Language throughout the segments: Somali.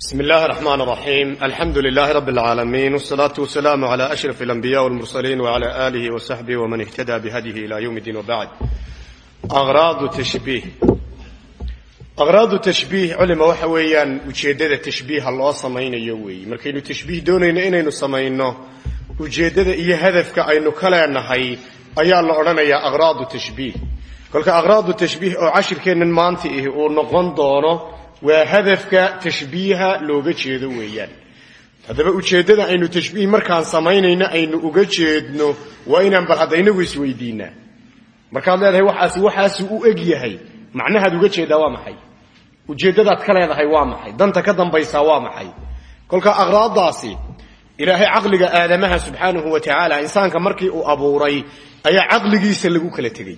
بسم الله الرحمن الرحيم الحمد لله رب العالمين والصلاة والسلام على أشرف الأنبياء والمرسلين وعلى آله وصحبه ومن اهتدى بهديه إلى يوم الدين وبعد أغراض التشبيه أغراض التشبيه علم وحويا وجيدة تشبيه الله سمين يوي مركينو تشبيه دونين إنينو سمينو وجيدة إيه هدفك أينو كلا نهي أيا الله أرنا يا أغراض التشبيه كلك أغراض التشبيه أو عشر كان مانتي إيه ونقون دونه waa hadafka tashbiiha looga jeedo weeyaan. Haddaba ujeeddada aynu tashbiih markaan samaynayno aynu uga jeedno waa inaan bal hadda inagu isweydiinaa markaad leedahay waxaasi waxaasi u eg yahay. Macnahaad uga jeedaa waa maxay? Ujeeddadaad ka leedahay waa maxay? Danta ka dambaysaa waa maxay? Kolka aqraadaasi ilaahay caqliga aadamaha subxaanahu wa tacaala insaanka markii uu abuuray ayaa caqligiisa lagu kala tegey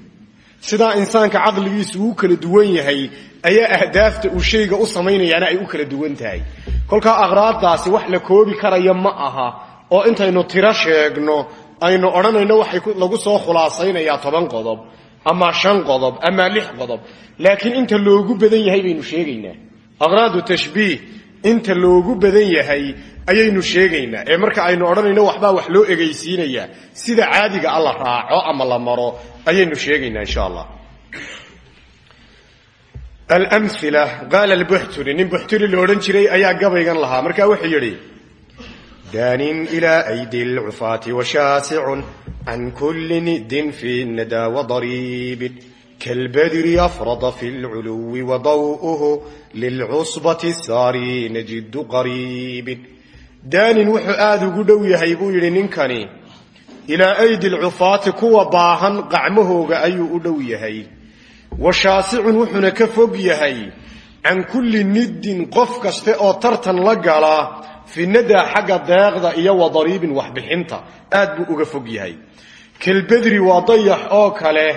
sidaa insaanka caqligiisu uu kala duwan yahay ayaa ahdaafta uu shayga u samaynayaana ay u kala duwan tahay. Kolkaa aqraadaasi wax la koobi karaya ma aha oo intaynu tiro sheegno aynu odhanayno waxay lagu soo khulaasaynayaa toban qodob ama shan qodob ama lix qodob. Laakiin inta loogu badan yahay baynu sheegaynaa. Aqraadu tashbiih inta loogu badan yahay ayaynu sheegaynaa. Ee marka aynu odhanayno waxbaa wax loo egaysiinayaa. Sida caadiga a la raaco ama la maro ayaynu sheegaynaa insha allah alamila qaala albuxturi nin buxturi la odhan jiray ayaa gabaygan lahaa. Markaa wuxuu yidhi daanin ilaa aydi lcufaati washaasicun can kulli nidin fi nada wadariibin kalbadri afrada fi lculuwi wadaw'uhu lilcusbati saariina jiddu qariibin daanin wuxuu aada ugu dhow yahay buu yidhi ninkani ilaa aydi lcufaati kuwa baahan qacmahooga ayuu u dhow yahay washaasicun wuxuuna ka fog yahay can kulli niddin qof kaste oo tartan la gala finadaa xagga deeqda iyo wadariibin waxbixinta. Aad buu uga fog yahay. Kalbedri waa dayax oo kale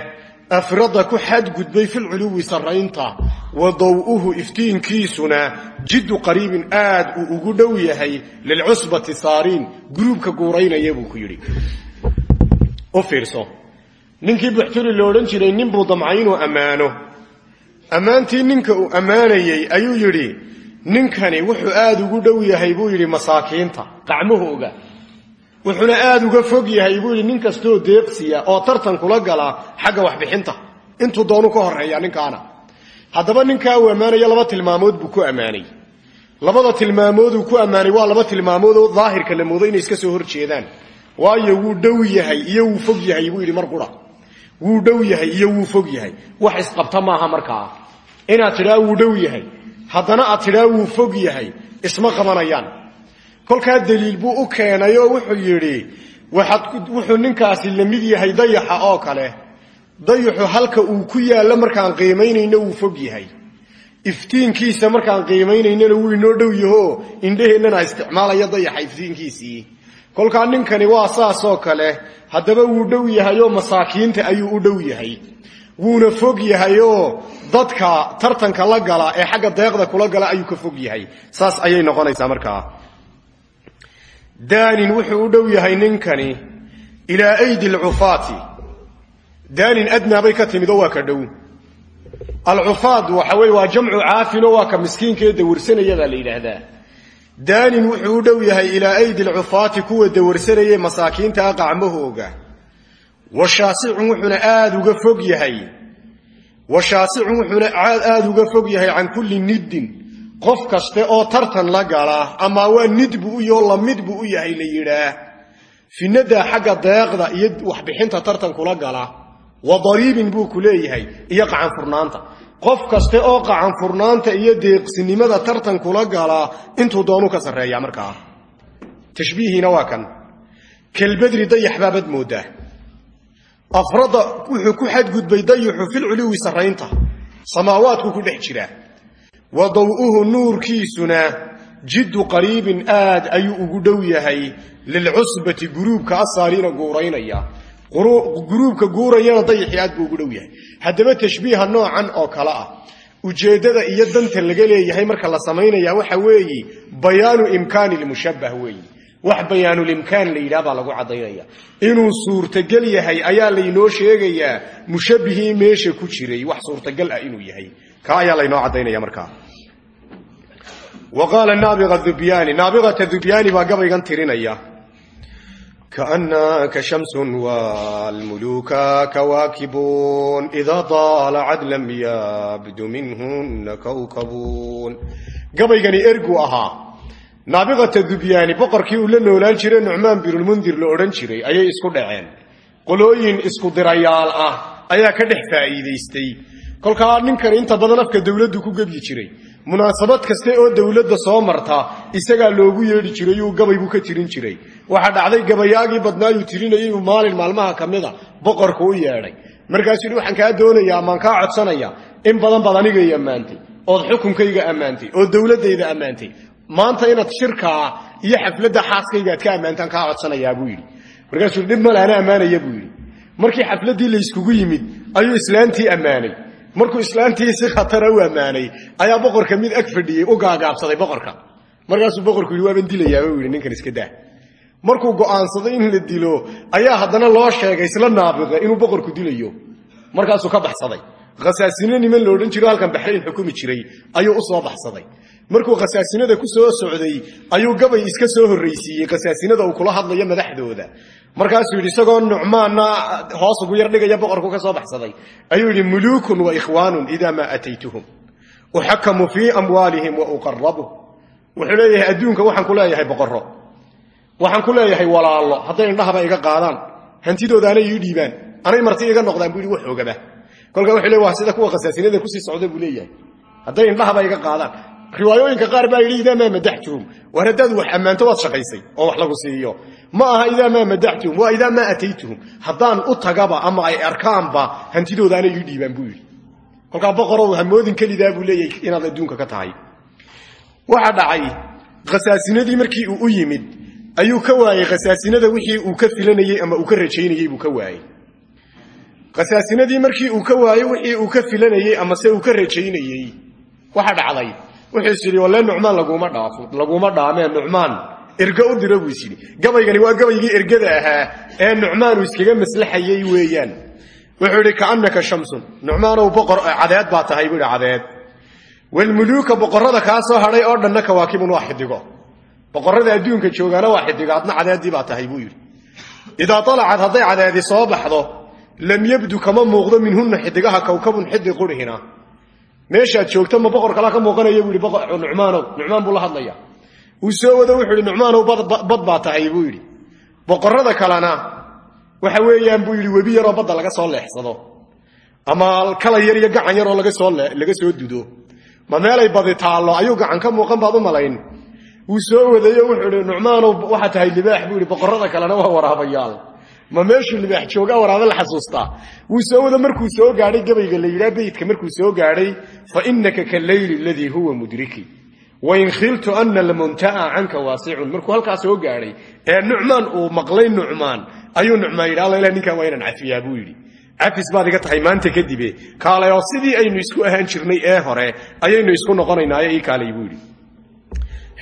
afrada ku xadgudbay filculuwi sarraynta wa iftiinkiisuna jiddu qariibin aad uu ugu dhow yahay lilcusbati saariin guruubka guuraynaya buu ku yidhi. U fiirso ninkii buxturi la odhan jiray nin buu damcay inuu ammaano. Ammaantii ninka uu ammaanayey ayuu yidhi ninkani wuxuu aada ugu dhow yahay buu yidhi masaakiinta qacmahooga wuxuuna aada uga fog yahay buu yidhi nin kastoo deeqsiya oo tartan kula gala xagga waxbixinta. Intuu doonu ka horreeya ninkaana. Haddaba ninkaa uu ammaanaya laba tilmaamood buu ku ammaanay. Labada tilmaamooduu ku ammaanay waa laba tilmaamood oo daahirka la moodo inay iska soo hor waayo wuu dhow yahay iyo wuu fog yahay buu yidhi mar qura wuu dhow yahay iyo wuu fog yahay. Wax isqabta maaha markaa inaad tidhaa wuu dhow yahay. Haddana aad tidhaa wuu fog yahay. Isma qabanayaan. Kolkaa daliil buu u keenay wuxuu yidhi wuxuu ninkaasi la mid yahay dayaxa oo kale. Dayaxu halka uu ku yaallo markaan qiimaynayno wuu fog yahay. Iftiinkiisa markaan qiimaynaynana wuu inoo dhow yahoo indheheennana isticmaalaya dayaxa iftiinkiisii kolkaa ninkani waa saasoo kale haddaba wuu dhow yahay oo masaakiinta ayuu u dhow yahay. Wuuna fog yahay oo dadka tartanka la gala ee xagga deeqda kula gala ayuu ka fog yahay. Saas ayay noqonaysaa markaa daanin wuxuu u dhow yahay ninkani ilaa aydi alcufaati daanin adnaabay ka timid oo waa ka dhow. Alcufaad waxa weye waa jamcu caafino waa ka miskiinkaee dawarsanaya baa la yidhaahdaa daanin wuxuu u dhow yahay ilaa aydi lcufaati kuwa dawarsanayay masaakiintaa qacmahooga washaasicun wuxuuna aada uga fog yahay. Washaasicun wuxuuna aada uga fog yahay can kulli niddin. Qof kaste oo tartan la gala ama waa nid buu u yaho la mid buu u yahay la yidhaah. Finadaa xagga deeqda iyo waxbixinta tartankula gala. Wa dariibin buu ku leeyahay iyo qacanfurnaanta qof kaste oo qacanfurnaanta iyo deeqsinimada tartankula gala intuu doonu ka sarreeya markaa tashbiihiina waa kan. Kalbedri dayax baabad moodaa. Afrada wuxuu ku xadgudbay dayaxu filculuwi sarraynta. Samaawaadku ku dhex jiraa wa daw'uhu nuurkiisuna jiddu qariibin aad ayuu ugu dhow yahay lilcusbati guruubka asaariina guuraynaya. Guruubka guurayana dayaxii aad buu ugu dhow yahay haddaba tashbiiha noocan oo kale ah. Ujeeddada iyo danta laga leeyahay marka la samaynaya waxa weeye bayaanu imkaani lmushabbah weeye wax bayaanulimkaan la yidhaah baa lagu caddaynaya inuu suurtagal yahay ayaa laynoo sheegayaa mushabbihii meesha ku jiray wax suurtagal ah inuu yahay. Ka ayaa laynoo caddaynaya markaa wa qaala naabiqa dubyaani naabiqata dubyaani baa gabaygan tirinaya kaannaka shamsun waalmuluuka kawaakibuun idaa daalacad lam yabdu minhunna kawkabuun gabaygani ergu ahaa naabiqata dubyaani boqorkii uu la noolaan jiray nucmaan binulmundir la odhan jiray ayay isku dhaceen qolooyin isku dirayaal ah ayaa ka dhex faa'iidaystay kolkaa ninkan inta badan afka dowladdu ku gebyi jiray munaasabad kaste oo dowladda soo marta isagaa loogu yeedhi jiray uu gabay buu ka tirin jiray. Waxaa dhacday gabayaagii badnaayuu tirinayay uu maalin maalmaha ka mida boqorku u yeedhay. Markaasuu yidhi waxaan kaa doonayaa amaan kaa codsanaya in badan baad anigay ammaantay ood xukunkayga ammaantay oo dowladdayda ammaantay. Maanta inaad shirkaa iyo xafladda xaaskayga aad ka ammaantaan kaa codsanayaa buu yidhi. Markaasuu dhib male ana ammaanaya buu yidhi. Markii xafladdii layskugu yimid ayuu islaantii ammaanay markuu islaantii si khatara u ammaanay ayaa boqorka mid ag fadhiyey u gaagaabsaday boqorka. Markaasuu boqorku yidhi waaban dilayaaba u yidhi ninkan iska daa. Markuu go'aansaday in la dilo ayaa haddana loo sheegay isla naabiqa inuu boqorku dilayo. Markaasuu ka baxsaday khasaasino niman la odhan jiro halkan baxrayn xukumi jiray ayuu u soo baxsaday. Markuu khasaasinada ku soo socday ayuu gabay iska soo horraysiiyey khasaasinada uu kula hadlayo madaxdooda. Markaasuu yidhi isagoo nucmaanna hoos ugu yar dhigaya boqorku ka soo baxsaday. Ayuu yidhi muluukun wa ikhwaanun idaa maa ataytuhum. Uxakamu fii amwaalihim wa uqarabu wuxuu leeyahay adduunka waxaan ku leeyahay boqorro. Waxaan ku leeyahay walaallo hadday indhahaba iga qaadaan. Hantidoodaanay ii dhiibaan. Anay marti iga noqdaan buu yidhi wax oogaba kolkaa wuxuu waa sida kuwa khasaasinada ku sii socda buu leeyahay. Hadday indhahaba iga qaadaan. Riwaayooyinka qaar baa yidhi idaa maa madaxtuhum war haddaad wax ammaanto waad shaqaysay oo wax lagu siiyo. Ma aha idaa maa madaxtuhum waa idaa maa ataytuhum haddaan u tagaba ama ay arkaanba hantidoodaanay ii dhiibaan buu yidhi. Kolkaa boqorow hamoodin kelidaa buu leeyahay inaad adduunka ka tahay. Waxa dhacay khasaasinadii markii uu u yimid ayuu ka waayey khasaasinada wixii uu ka filanayey ama uu ka rajaynayey buu ka waayey khasaasinadii markii uu ka waayey wixii uu ka filanayey ama se uu ka rajaynayey waxa dhacday. Wuxuu is yidhi nucmaan laguma dhaafo laguma dhaamee nucmaan. Erge u dira buu is gabaygani waa gabaygii ergada ahaa ee nucmaan uu iskaga maslaxayey weeyaan. Wuxuu idhi kaannaka shamsun. Nucmaanow boqor cadeed baa tahay buu idhi cadeed. Walmuluuka boqorrada kaa soo hadhay oo dhanna kawaakibun waa xidigo boqorrada adduunka joogaana waa adna cadeeddii baa tahay buu yidhi. Idaa alacad hadday cadeedi soo baxdo lam yabdu kama muuqdo minhunna xidigaha kawkabun xidi qurhina. Meeshaad joogto ma boqor kalaa ka muuqanaya buu yidhi nucmaanow nucmaan buu la hadlaya uu soo wado wuxuu yidhi nucmaanow bad baa tahay buu yidhi. Boqorrada kalena waxa weeyaan buu yidhi webi yaroo badda laga soo leexsado ama kala yar iyo gacan yaroo laga soo dudo. Ma meelay badi taallo ayuu gacan ka muuqan baad u malayn. Wuu soo wadayo wuxuu nucmaanow yidhi. Waraabayaal ma meeshuu libaax joogaa waraabe la xasuustaa. Wuu soo wado markuu soo gaadhay gabayga la yidhaha beytka markuu soo gaadhay fa inaka kaleyli aladii huwa mudriki. Wain khiltu ana almunta'a canka waasicun markuu halkaa soo gaadhay ee nucmaan uu maqlay nucmaan ayuu nucmaan yidhi alla ilah ninkan waa buu yidhi. Cafis baad iga tahay maanta kadibe kaalay sidii aynu isku ahaan jirnay ee hore ayaynu isku noqonaynaayo ii kaalay buu yidhi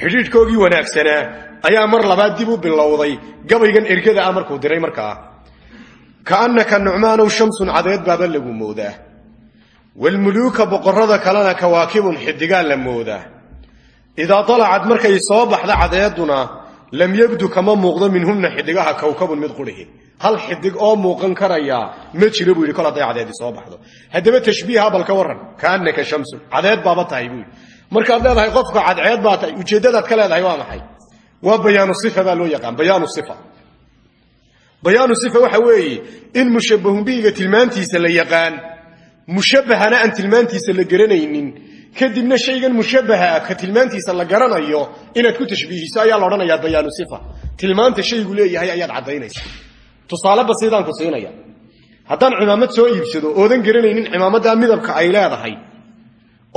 xidhiidhkoogii wanaagsanaa ayaa mar labaad dib u bilowday gabaygan ergada ah diray markaa kaannaka nucmaanow shamsun cadeed baaba lagu moodaa. Walmuluuka boqorrada kalena kawaakibun xidigaa la moodaa. Idaa dalacad markay soo baxda cadeeduna lam yabdu kama muuqdo minhunna xidigaha kawkabun mid qurihi hal xidig oo muuqan karaya ma jiro buu yidhi kol hadday cadeedi soo baxdo. Haddaba tashbiiha bal ka warran. Kaannaka shamsun cadeed baaba tahay buu yidhi markaad leedahay qofka cadceed baa tahay. Ujeeddadaad ka leedahay waa maxay? Waa bayaanu sifa baa loo yaqaan bayaanu sifa. Bayaanu sifa waxa weeye in mushabbahun bihiga tilmaantiisa la yaqaan mushabbahana aan tilmaantiisa la garanaynin kadibna shaygan mushabbaha ka tilmaantiisa la garanayo inaad ku tashbiihiso ayaa la odhanayaa bayaanu sifa. Tilmaanta shaygu leeyahay ayaad caddaynaysa. Tusaale basiidaan ku siinaya. Haddaan cimaamad soo iibsado oodan garanaynin cimaamaddaa midabka ay leedahay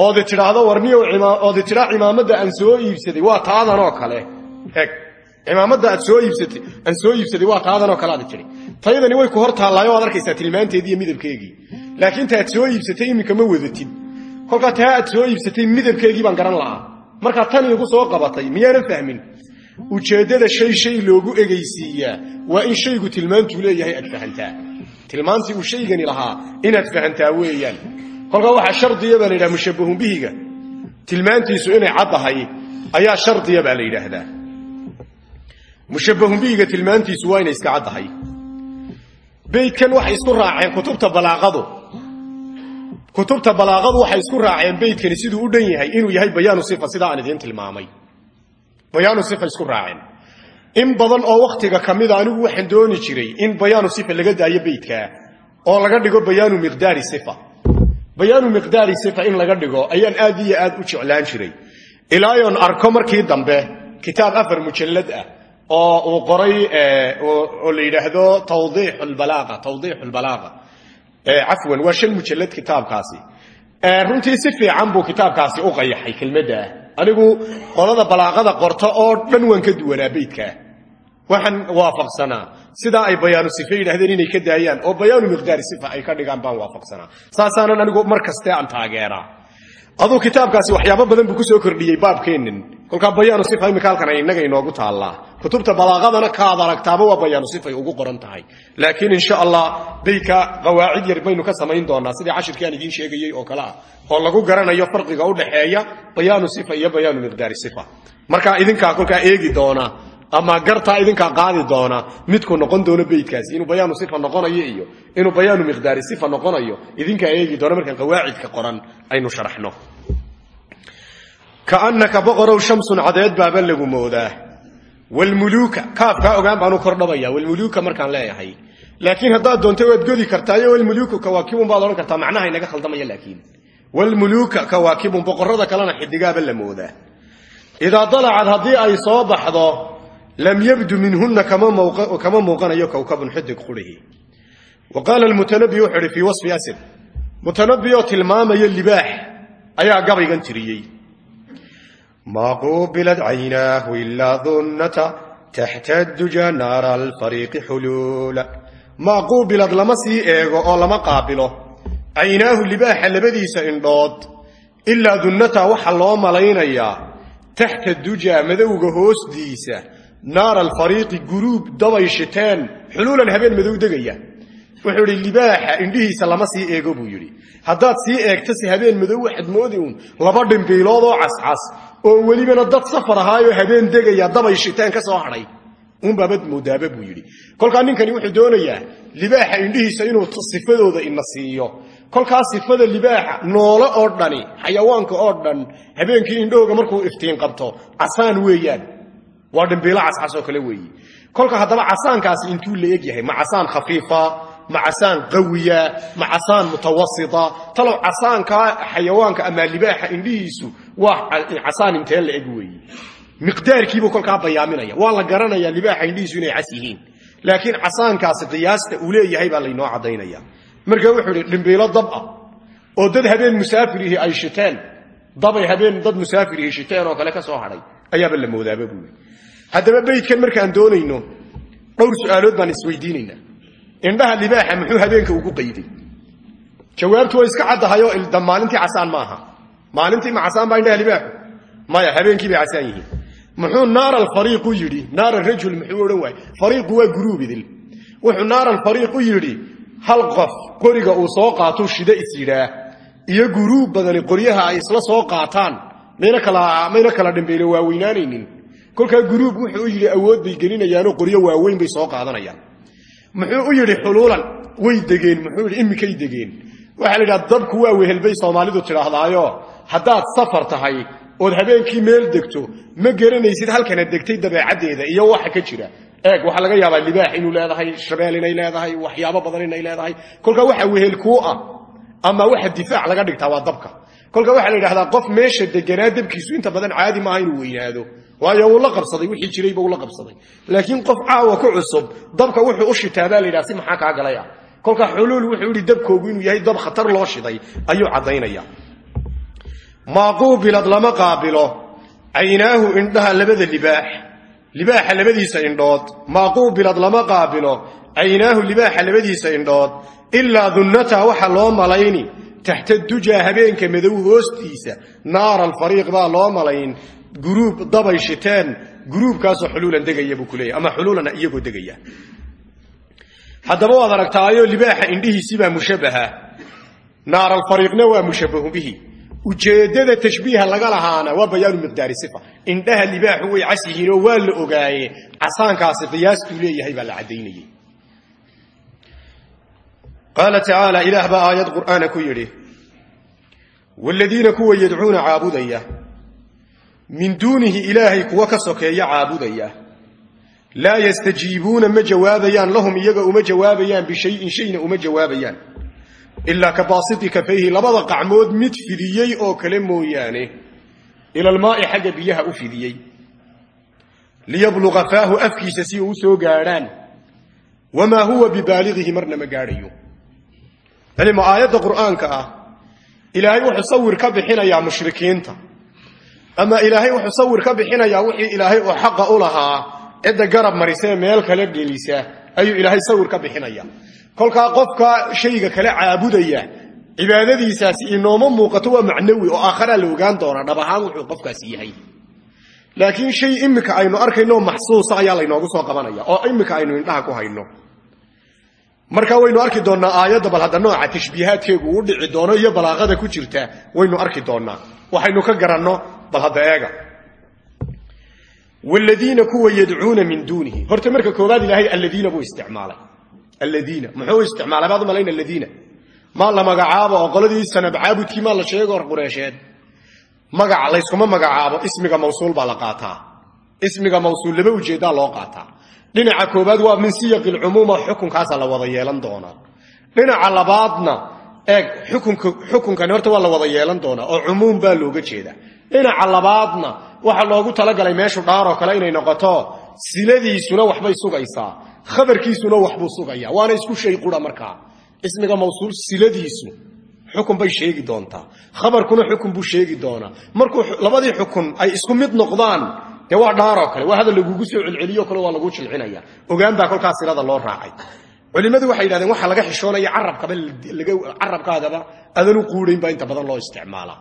oodi tidhaahdo warniyow oodi tidhaa cimaamadda aan soo iibsaday? Waa taadan oo kale. Eg cimaamadda aad soo iibsatay aan soo iibsaday waa taadan oo kale aad tidhi taydani way ku hor taallaayo waad arkaysaa tilmaanteedii midabkeegii. Laakiin ta soo iibsatay iminka ma wadatid kolkaa taa aad soo iibsatay midabkeegii baan garan lahaa. Markaa tan iigu soo qabatay miyaanan fahmin. Ujeeddada shay shay loogu egaysiiyaa waa in shaygu tilmaantuu leeyahay aad fahantaa. Tilmaantii shaygani lahaa inaad fahantaa weeyaan kolkaa waxaa shardiya la yidhaha mushabbahun bihiga. Tilmaantiisu inay caddahay ayaa shardiya la yidhaahdaa mushabbahun bihiga tilmaantiisu waa inay iska caddahay beydkan waxay isku raaceen kutubta balaaqadu. Kutubta balaaqadu waxay isku raaceen beydkani siduu u dhan yahay inuu yahay bayaanu sifa sidaa aan idiin tilmaamay. Bayaanu sifa isku raaceen. In badan oo wakhtiga ka mida anigu waxaan dooni jiray in bayaanu sifa laga daayo beydkaa oo laga dhigo bayaanu miqdaari sifa bayaanu miqdaari sifa in laga dhigo ayaan aad iyo aad u jeclaan jiray. Ilaayoon arko markii dambe kitaab afar mujallad ah oo uu qoray oo la yidhaahdo tawdiix lbalaaqa tawdiix lbalaaqa cafwan waa shan mujallad kitaabkaasi. Runtii si fiican buu kitaabkaasi u qayaxay kelmadda. Anigu qolada balaaqada qorta oo dhan waan ka duwanaa beydkaa waxaan waafaqsanaa sidaa ay bayaanu sife yidhahdeen inay ka daayaan oo bayaanu miqdaari sifa ay ka dhigaan baan waafaqsanaa. Saasaanan anigu mar kaste aan taageeraa. Aduu kitaabkaasi waxyaabo badan buu ku soo kordhiyey baabkeennin. Kolkaa bayaanu sifa imika halkan ay innaga inoogu taallaa. Kutubta balaaqadana kaad aragtaaba waa bayaanu sifay ugu qoran tahay. Laakiin insha allah beydka qawaacid yar baynu ka samayn doonaa sidii cashirkii aan idiin sheegayey oo kale ah oo lagu garanayo farqiga u dhaxeeya bayaanu sifa iyo bayaanu miqdaari sifa. Markaa idinkaa kolkaa eegi doona ama gartaa idinkaa qaadi doona midku noqon doono beydkaasi inuu bayaanu sifa noqonayo iyo inuu bayaanu miqdaari sifa noqonayo idinkaa eegi doona markaan qawaacidka qoran aynu sharaxno. Kaannaka boqorow shamsun cadeed baaba lagu moodaa. Walmuluuka kaafkaa ogaan baanu kordhabaya walmuluuka markaan leeyahay. Laakiin haddaad doonta waad godi kartaayo walmuluuku kawaakibun baad odhan kartaa macnaha inaga khaldamaya laakiin. Walmuluuka kawaakibun boqorada kalena xidigaaba la moodaa. Idaa dalacad haddii ay soo baxdo lam yabdu minhuna kama muuqanayo kowkabun xidig qurihi wa qaala lmutanabi wuxuu ihi fii wasfi asad mutanabi oo tilmaamaya libaax ayaa gabaygan tiriyey maa quubilad caynaahu ilaa dunnata taxta duja naara alfariiqi xuluula maa quubilad lama sii eego oo lama qaabilo caynaahu libaaxa labadiisa indhood ilaa dunnata waxa loo malaynayaa taxta duja madowga hoostiisa naara alfariiqi guruub dabay shiteen xuluulan habeen madow degaya wuxuu idhi libaaxa indhihiisa lama sii eego buu yidhi haddaad sii eegtase habeen madow waxaad moodi uun laba dhimbiilood oo cascas oo welibana dad safar ahaayoo habeen degaya dabay shiteen ka soo hadhay unbaabad moodaaba buu yidhi kolkaa ninkani wuxuu doonayaa libaaxa indhihiisa inuu sifadooda ina siiyo kolkaa sifada libaaxa noole oo dhani xayawaanka oo dhan habeenkii indhahooga markuu iftiin qabto casaan weeyaan waa dhimbiilo cascas oo kale weeye kolka haddaba casaankaasi intuu la eg yahay ma casaan khafiifa ma casaan qawiya ma casaan mutawasita talow casaankaa xayawaanka ama libaaxa indhihiisu waa casaan intee la eg weeye miqdaarkiibuu kolkaa bayaaminaya waa la garanayaa libaaxa indhihiisu inay cas yihiin. Laakiin casaankaasi qiyaasta uu leeyahay baa laynoo caddaynaya. Marka wuxuu idhi dhimbiilo dab ah oo dad habeen musaafirihi ay shiteen dabay habeen dad musaafirihi shiteen oo kale ka soo hadhay ayaaba la moodaaba buui haddaba beydkan markaan doonayno dhowr su'aalood baan isweydiinaynaa indhaha libaaxa muxuu habeenka ugu qayday? Jawaabtu way iska caddahayoo maalintii casaan maaha. Maalintii ma casaan baa indhaha libaaxu? Maya habeenkii bay casaan yihiin. Muxuu naara alfariiqu yidhi naara rajul muxuu odhan waayey fariiqu waa guruub idil. Wuxuu naara alfariiqu yidhi hal qof qoriga uu soo qaatuu shida is iyo guruub badani qoryaha ay isla soo qaataan mayna kala mayna kala dhimbaylo waaweynaanaynin kolkaa guruub wuxuu u yidhi awood bay gelinayaanoo qoryo waaweyn bay soo qaadanayaan. Muxuu u yidhi xuluulan way degeen muxuu yidhi imikay degeen. Waxaa la yidhaha dabku waa wehelbay soomaalidu tidhaahdaayo. Haddaad safar tahay ood habeenkii meel degto ma garanaysid halkana degtay dabeecaddeeda iyo waxa ka jira. Eeg waxaa laga yaabaa libaax inuu leedahay shabeel inay leedahay waxyaabo badan inay leedahay. Kolkaa waxa wehel kuu ah ama waxa difaac laga dhigtaa waa dabka. Kolka waxaa la yidhahdaa qof meesha deganaa dabkiisu inta badan caadi maaha inuu weynaado waayo wuu la qabsaday wixii jirayba uu la qabsaday. Laakiin qof caawa ku cusub dabka wuxuu u shitaa baa si maxaa kaa galay ah kolka xuluul wuxuu yidhi dabkoogu inuu yahay dab khatar loo shiday ayuu caddaynaya. Maaquubilad lama qaabilo caynaahu indhaha labada libaax libaaxa labadiisa indhood. Maaquubilad lama qaabilo caynaahu libaaxa labadiisa indhood. Ilaa dunnata waxa loo malayni taxta dujaa habeenka madow hoostiisa naara alfariiq baa loo malayn guruub dabay shiteen guruubkaasoo xuluulan degaya buu kuleeyahy ama xuluulan iyagoo degaya. Haddaba waad aragtaayo libaaxa indhihiisibaa mushabaha naaralfariiqna waa mushabahu bihi. Ujeeddada tashbiiha laga lahaana waa bayaanu miqdaari sifa. Indhaha libaaxu way cas yihiinoo la ogaaye casaankaasi qiyaastuu leeyahay baa la caddaynayey qaala ilaah baa aayad qur'aana ku yidhi waaladiina kuwa yadcuuna min duunihi ilaahay kuwa ka sokeeya caabudaya. Laa yastajiibuuna ma jawaabayaan lahum iyaga uma jawaabayaan bishayin shayna uma jawaabayaan. Ilaa ka baasiti kafayhi labada qacmood mid fidiyey oo kale mooyaane. Ila almaa'i xagga biyaha u fidiyey. Liyabluqa faahu afkiisa si uu soo gaadhaan. Wamaa huwa bibaaligihi marna ma gaadhayo. Aayadda qur'aanka ah ilaahay wuxuu sawir ka bixinayaa mushrikiinta ama ilaahay wuxuu sawir ka bixinayaa wixii ilaahay oo xaqa u lahaa. Cidda garab marisee meel kale gelisa ayuu ilaahay sawir ka bixinaya kolkaa qofka shayga kale caabudaya cibaadadiisaasi inooma muuqato waa macnawi oo aakharaa la ogaan doonaa. Dhab ahaan wuxuu qofkaasi yahay. Laakiin shay imika aynu arkayno maxsuusa ayaa laynoogu soo qabanaya. Oo imika aynu indhaha ku hayno marka waynu arki doonnaa aayadda bal hadda nooca tashbiihaadkeegu uu dhici doono iyo balaaqada ku jirta waynu arki doonnaa. Waxaynu ka garanno bal hadda eega. Wladiina kuwa yadcuuna min duunihi. Horta marka koobaad ilaahay alladiina buu isticmaalay. Alladiina. Muxuu isticmaalay? Baad umalayna alladiina. Maa la magacaabo oo qoladii sanab caabudkii maa la sheego hor qureesheed? Magac layskuma magacaabo. Ismiga mawsuul baa la qaataa. Ismiga mawsuul laba u jeedaa loo qaataa dhinaca koobaad waa min siyaqi lcumuuma xukunkaasa la wada yeelan doonaa. Dhinaca labaadna eeg xukunkani horta waa la wada yeelan doonaa oo cumuum baa looga jeedaa. Dhinaca labaadna waxaa loogu talagalay meeshu dhaaroo kale inay noqoto siladiisuna waxbay sugaysaa khabarkiisuna waxbuu sugaya waana isku shay qura markaa. Ismiga mawsuul siladiisu xukun bay sheegi doontaa. Khabarkuna xukun buu sheegi doonaa. Markuu labadii xukun ay isku mid noqdaan dee waa kale. Waa hadal lagugu soo celceliyo kale waa lagu jilcinaya. Ogaan baa silada loo raacay. Culimmadu waxay yidhahdeen waxaa laga xishoonaya carabkaba carabkaagaba adanu quudhayn baa inta badan loo isticmaalaa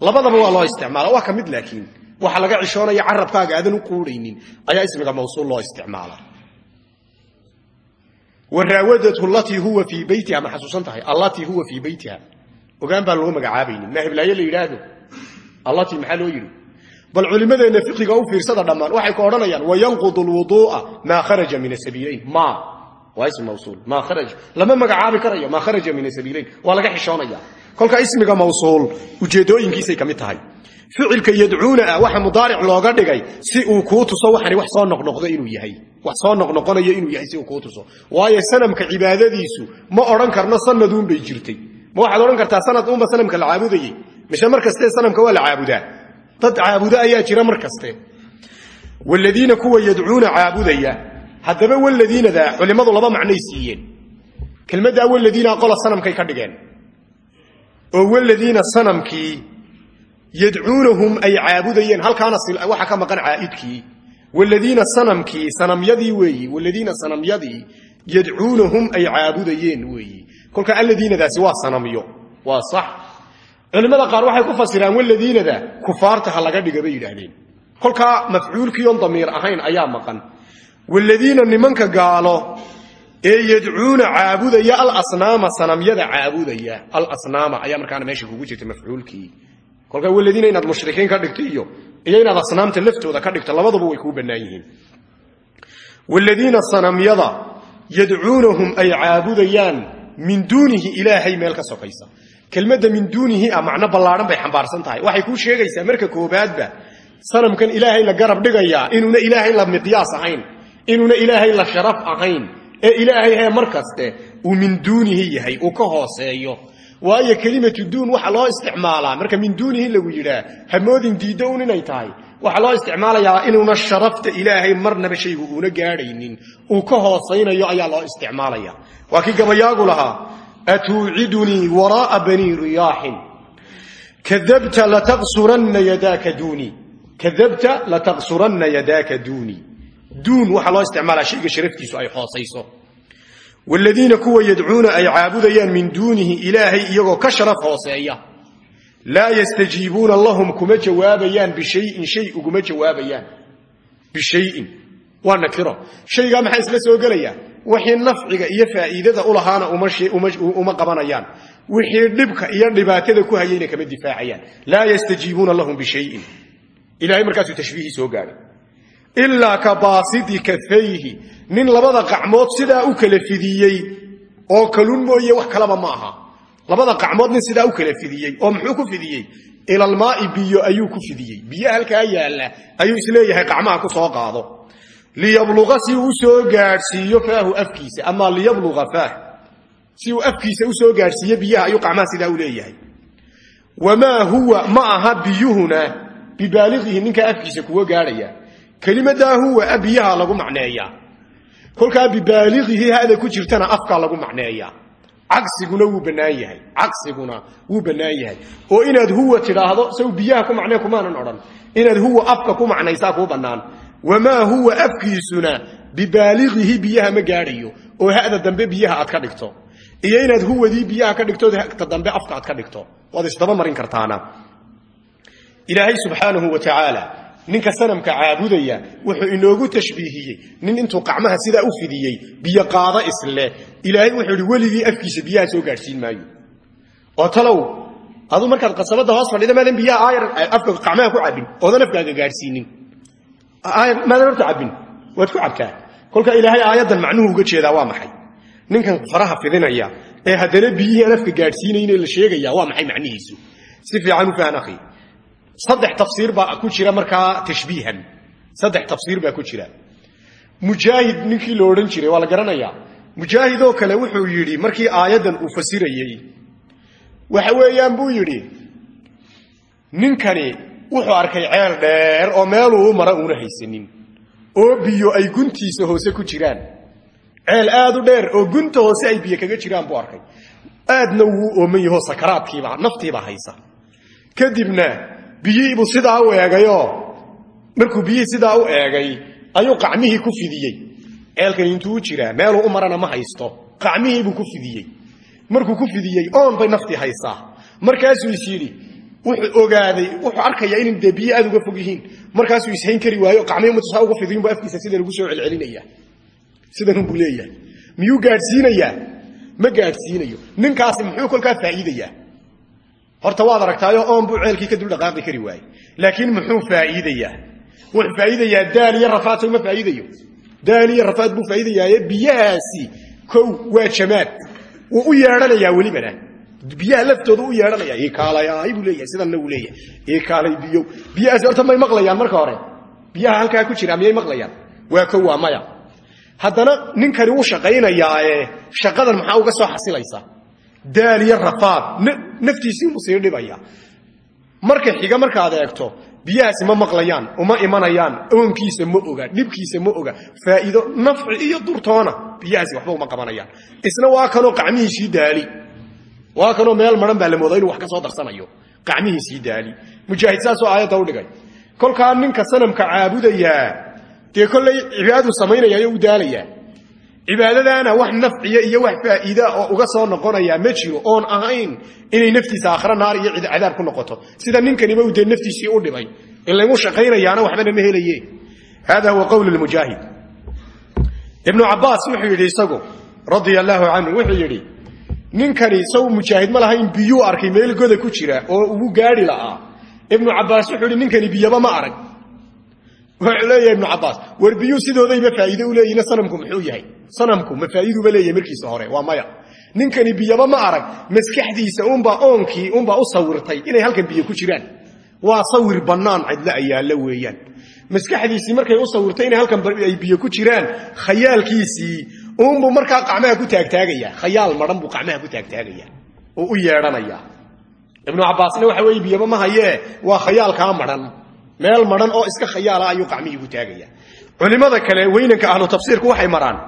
labadaba waa loo isticmaala. Waa ka laakiin waxa laga cishoonaya carabkaaga aadan u ayaa ismiga mawsuul loo isticmaala. Waraawadatu latii huwa fii beytiha ma xasuusan tahay? Allatii huwa fii beytiha ogaan baan loo magacaabaynin. Maa heblaaye la yidhaahdo? Allatii maxaa loo bal culimmadeenna fiqiga u fiirsada dhammaan waxay ku odhanayaan wayanqudu lwuduu'a maa kharaja min asabiilayn ma waa ism mawsuul. Maa kharaja. Lama magacaabi karayo maa kharaja min asabiilayn waa laga xishoonaya. Kolka ismiga mawsuul ujeedooyinkiisay ka mid tahay. Ficilka yadcuuna ah waxa looga dhigay si uu kuu tuso waxani wax soo noqnoqdo inuu yahay. Wax soo noqnoqonayo inuu yahay si uu kuu tuso. Waayo sanamka cibaadadiisu ma odhan karno sanaduunbay jirtay. Ma waxaad odhan kartaa sanad uunba sanamka la caabudayey mise mar sanamka waa la caabudaa dad caabudo ayaa jira mar kaste. Waladiina kuwa yadcuuna caabudaya. Haddaba waladiinada culimmadu laba macnay siiyeen. Kelmaddaa waladiina sanamkay ka dhigeen. Oo waladiina sanamkii yadcuunahum ay caabudayeen. Halkaana waxa ka maqan caa'idkii. Waladiina sanamkii sanamyadii weeyi. Waladiina sanamyadii yadcuunahum ay caabudayeen weeyi. Kolka alladiinadaasi waa sanamyo. Waa sax culimmada qaar waxay ku fasiraan waladiinada kufaarta ha laga dhiga bay yidhaahdeen. Kolkaa mafcuulkiion damiir ahayn ayaa maqan. Waladiina nimanka gaalo ee yadcuuna caabudaya alasnaama sanamyada caabudaya. Alasnaama ayaa markaana meesha kugu jirta mafcuulkii. Kolkaa waladiina inaad mushrikiin ka dhigto iyo inaad asnaamta laftooda ka dhigto labaduba way kuu bannaan waladiina sanamyada yadcuunahum ay caabudayaan min duunihi ilaahay meel ka sokaysa kelmadda min duunihi ah macno ballaadhan bay xambaarsan tahay. Waxay kuu sheegaysaa marka koobaadba sanamkan ilaahay la garab dhigayaa inuuna ilaahay la miqyaas ahayn inuuna ilaahay la sharaf ahayn ee ilaahay hee mar kaste uu min duunihi yahay uu ka hooseeyo. Waayo kelimatu duun waxa loo isticmaalaa marka min duunihi lagu yidhaa hamoodin diiddo inay tahay waxaa loo isticmaalayaa inuuna sharafta ilaahay marnaba shaygu uuna gaadhaynin uu ka hoosaynayo ayaa loo isticmaalaya waa kii gabayaagu lahaa atuucidunii waraaa banii riyaaxin kadabta lataqsuranna yadaaka duunii kadabta lataqsuranna yadaaka duunii duun waxaa loo isticmaalaa shayga sharaftiisu ay hoosayso waladiina kuwa yadcuuna ay caabudayaan min duunihi ilaahay iyagoo ka sharaf hooseeya laa yastajiibuuna lahum kuma jawaabayaan bishayin shay uguma jawaabayaan bishayin waa nakiro shaygaa maxaa isla wixii nafciga iyo faa'iidada u lahaana uma qabanayaan. Wixii dhibka iyo dhibaatada ku hayayna kama difaacayaan. Laa yastajiibuuna lahum bishayin. Ilahay markaasuu tashbiihii soo gaadhay ilaa ka baasidi kafayhi nin labada qacmood sidaa u kala fidiyey oo kalun mooye wax kalaba ma labada qacmood nin sidaa u kala fidiyey oo muxuu ku fidiyey? Ilalmaai biyo ayuu ku fidiyey. Biyo halkaa yaalla ayuu is leeyahay qacmaha ku soo qaado liyabluqa si uu u soo gaadhsiiyo faahu afkiisa. Ama liyabluqa faah si uu afkiisa u soo gaadhsiiyo biyaha ayuu qacmaha sidaa u leeyahay. Wamaa huwa ma aha biyuhuna bibaaliqihi ninkaa afkiisa kuwa gaadhaya. Kelimadaa huwa biyaha lagu macneeyaa kolkaa bibaaliqihi hada ku jirtana afkaa lagu macneeyaa cagsiguna wuu bannaan yahay. Cagsiguna wuu bannaan yahay. Oo inaad huwa tidhaahdo saw biyaha ku macnee kumaanan odhan. Inaad huwa afka wamaa huwa afkiisuna bibaaliqihi biyaha ma gaadhayo oo hada dambe biyaha aad ka dhigto. Iyo inaad huwadii biyaha ka dhigto ta dambe afka aad ka ninka sanamka caabudaya wuxuu inoogu tashbiihiyey. Nin intuu qacmaha sidaa u fidiyey biyo qaado isle. Ilaahay wuxuu ihi afkiisa biyaha soo gaadhsiin maayo. Oo talow aduu markaad qasabada hoos fadhida maadan biyaha aayar afka qacmaha ku cabin oodan afkaaga gaadhsiinin maadan horta cabin waad ku cabtaa. Kolka ilaahay aayaddan macnuhu uga jeedaa waa maxay? Ninkan faraha fidinaya ee haddana biyihii aan afka gaadhsiinayne la sheegaya waa maxay macnihiisu? Si fiican u fahan akhi. Saddex tafsiir baa ku jira markaa tashbiihan. Saddex tafsiir baa ku jira. Mujaahid ninkii la odhan jiray waa la garanayaa. Mujaahid oo kale wuxuu yidhi markii aayaddan uu fasirayey waxa weeyaan buu yidhi ninkani wuxuu arkay ceel dheer oo meeluu u mara uuna haysanin oo biyo ay guntiisa hoose ku jiraan. Ceel aad u dheer oo gunta hoose ay biyo kaga jiraan buu arkay. Aadna wuu ooman yahoo sakaraadkiiba naftiiba haysa. Kadibna biyihiibuu sidaa u eegayoo markuu biyihii sidaa u eegay ayuu qacmihii ku fidiyey. Ceelkani intuu u jiraa meeluu u marana ma haysto qacmihiibuu ku fidiyey. Markuu ku fidiyey oon bay naftii haysaa. Markaasuu is yidhi wuxuu ogaaday wuxuu arkayaa inay dee biyo aad uga fog yihiin. Markaasuu ishayn kari waayo qacmihii mutasaa uga fidiyin buu afkiisa sidan ugu soo celcelinaya. Sidanunbuu leeyahay miyuu gaadhsiinayaa? Ma gaadhsiinayo. Ninkaasi muxuu kolkaa faa'iidayaa? Horta waad aragtaayo oon buu ceelkii ka dul dhaqaaqi kari waayey laakiin muxuu faa'iidayaa? Wuxuu faa'iidayaa daal iyo rafaad soo ma faa'iidayo? Daal iyo rafaad buu faa'iidayaaye? Biyahaasi kow waa jamaad. Wuu u yeedhanayaa welibana biyaha laftooda u yeedhanaya ikaalay buu leeyahay sidanna uu leeyahay. Ikaalay biyo biyahaasi horta may maqlayaan marka hore? Biyaha halkaa ku jira miyay maqlayaan? Waa kow waa maya. Haddana ninkani wuu shaqaynayaae shaqadan maxaa uga soo xasilaysa daal iyo rafaad naftiisii uu sii dhibaya marka xiga markaad eegto biyahaasi ma maqlayaan uma imanayaan oonkiisa ma oga dhibkiisa ma oga faa'iido nafci iyo durtoona biyahaasi waxba uma qabanayaan. Isna waa kanoo qacmihiisii daali waa kanoo meel maran baa la moodaa inuu wax ka soo darsanayo. Qacmihiisii daali. Mujaahid saasoo aayadda u dhigay. Kolkaa ninka sanamka caabudayaa dee kollay cibaadadu samaynayayo u daalayaa cibaadadaana wax nafciya iyo wax faa'iida oo uga soo noqonaya ma jiro oon ahayn inay naftiisa aakhira naar iyo cadaab ku noqoto. Sida ninkaniba uu dee naftiisii u dhibay. Ilagu shaqaynayaana waxbana ma helaye. Hada huwa qowl lmujaahid. Ibnu cabaas wuxuu yidhi isagu radia allaahu wuxuu yidhi ninkani saw mujaahid ma lahayn biyuu arkay meel goda ku jira oo ugu gaadhi la'aa ibnu cabaas wuxuu yidhi ninkani biyaba ma arag. Wuxuu leeyahay ibnu cabaas war biyuu sidoodayba faa'iide u leeyihiin sanamku muxuu yahay? Sanamku ma faa'iiduba leeyahay markiisa hore waa maya. Ninkani biyaba ma arag maskaxdiisa unbaa oonkii unbaa u sawirtay inay halkan biyo ku jiraan. Waa sawir bannaan cidlo ayaalla weeyaan. Maskaxdiisii markay u sawirtay inay halkan ay biyo ku jiraan khayaalkiisii unbuu markaa qacmaha ku taagtaagaya khayaal madhan buu qacmaha ku taagtaagaya oo u yeedhanaya ibnu cabaasna waxa biyaba ma hayee waa khayaalkaa madhan meel madhan oo iska khayaala ayuu qacmihii ku taagaya culimada kale weynanka ahlu tafsiirku waxay maraan.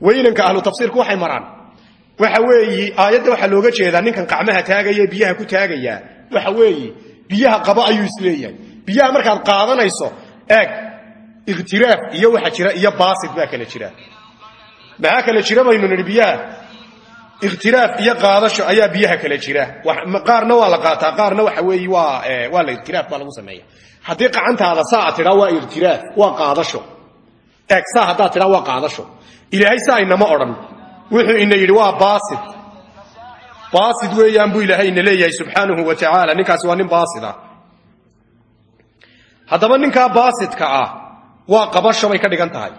Weynanka ahlu tafsiirku waxay maraan. Waxa weeye aayadda waxaa looga jeedaa ninkan qacmaha taagaya biyaha ku taagaya waxa weeye biyaha qaba ayuu is leeyahay biyaha markaad qaadanayso eeg ikhtiraaf iyo waxa jira iyo baasid baa kala jira maxaa kala jira baynu nidhi biyaha. Ikhtiraaf iyo qaadasho ayaa biyaha kala jira. Qaarna waa la qaataa qaarna waxa weeye waa waa la ikhtiraaf baa lagu sameeya. Haddii qacantaada saa tidhaa waa ikhtiraaf waa qaadasho. Eeg saa haddaad waa qaadasho. Ilaahay saa inama odhan. Wuxuu ina yidhi waa baasid. Baasid weeyaan buu ilaahayna leeyahay subxaanahu wa tacaala ninkaasi waa nin baasid haddaba ninkaa baasidka ah waa qabasho ka dhigan tahay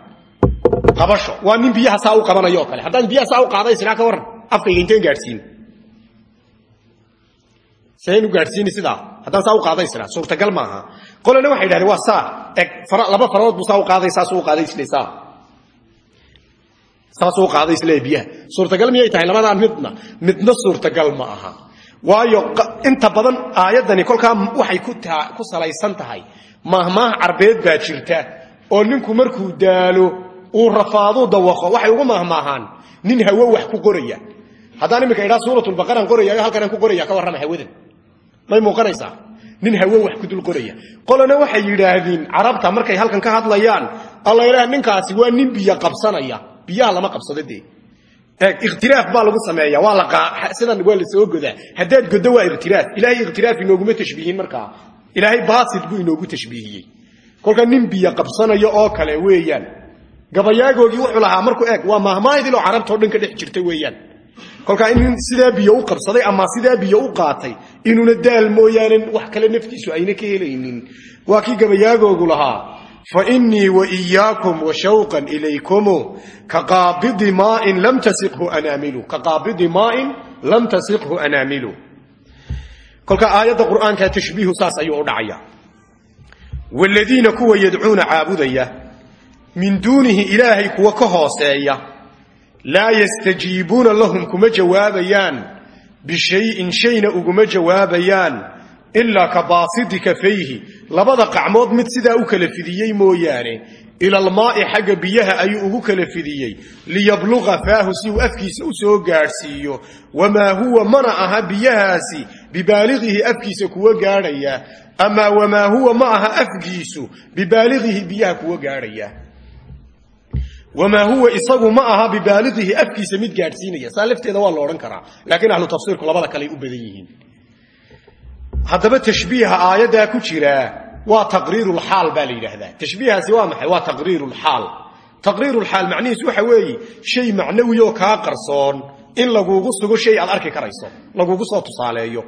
qabasho. Waa nin biyaha saa u qabanayo kale. Haddaan biyaha saa u qaaday isnaa ka warran. Afkayga inteen gaadhsiin? Saynu gaadhsiini sidaa. Haddaan saa u qaaday isnaa suurtagal maaha qolana waxay yidhahdeen waa saa. Eg laba farood buu saa u qaaday saasuu u qaaday isle saa saasuu qaaday isle biyaha. Suurtagal miyay tahay? Labadaan midna. Midna suurtagal ma aha. Waayo inta badan aayaddani kolkaa waxay ku salaysan tahay. Maahmaah carbeed baa jirta oo ninku markuu daalo uu rafaaduu dawaqo waxay ugu maahmaahaan nin hawo wax ku qoraya. Haddaan iminka idhaa suuratulbaqaraan qoraya halkanaan ku qoraya ka warrama hawadan. May muuqanaysaa? Nin hawo wax ku dul qoraya. Qolana waxay yidhaahdeen carabta markay halkan ka hadlayaan alla ilaah ninkaasi waa nin biyo qabsanaya. Biyaha lama qabsado dee. Ikhtiraaf baa lagu sameeya waa la sidan waa soo godaa. Haddaad goddo waa ikhtiraaf ilaahay ikhtiraaf inooguma tashbiihin markaa. Ilaahay baasid buu inoogu tashbiihiyey. Kolka nin biyo qabsanaya oo kale weeyaan gabayaagoogii wuxuu lahaa markuu eeg waa maahmaahidiloo carabtao dhan ka dhex jirta weeyaan. Kolkaa in sidaa biyo u qabsaday ama sidaa biyo u qaatay inuuna daal mooyaane wax kale naftiisu ayna ka helaynin. Waa kii gabayaagoogu lahaa fainii waiyaakum washawqan ilaykumu kaqaabidi maain lam tasiqhu anaamilu. Kaqaabidi maain lam tasiqhu anaamilu. Kolka aayadda qur'aanka tashbiihu saas ayuu u dhacaya. Wladiina kuwa yadcuuna caabudaya min duunihi ilaahay kuwa ka hooseeya laa yastajiibuuna lahum kuma jawaabayaan bishayin shayna uguma jawaabayaan ilaa ka baasidi kafayhi. Labada qacmood mid sidaa u kala fidiyey mooyaane ilalmaa'i xagga biyaha ayuu ugu kala fidiyey. Liyabluqa faahu si uu afkiisa u soo gaadhsiiyo. Wamaa huwa mana aha biyahaasi bibaaliqihi afkiisa kuwa gaadhaya. Amaa wamaa huwa ma aha afgiisu bibaaliqihi biyaha kuwa gaadhaya wamaa huwa isagu ma aha bibaaliqihi afkiisa mid gaadhsiinaya saa lafteeda waa la odhan karaa laakiin ahlu tafsiirku labada kaley u badan yihiin haddaba tashbiiha aayaddaa ku jira waa taqriirulxaal baa la yidhaahdaa tashbiihaasi waa maxay waa taqriirulxaal taqriirulxaal macnihiisu waxa weeye shay macnawi oo kaa qarsoon in lagugu sugo shay aad arki karayso lagugu soo tusaaleeyo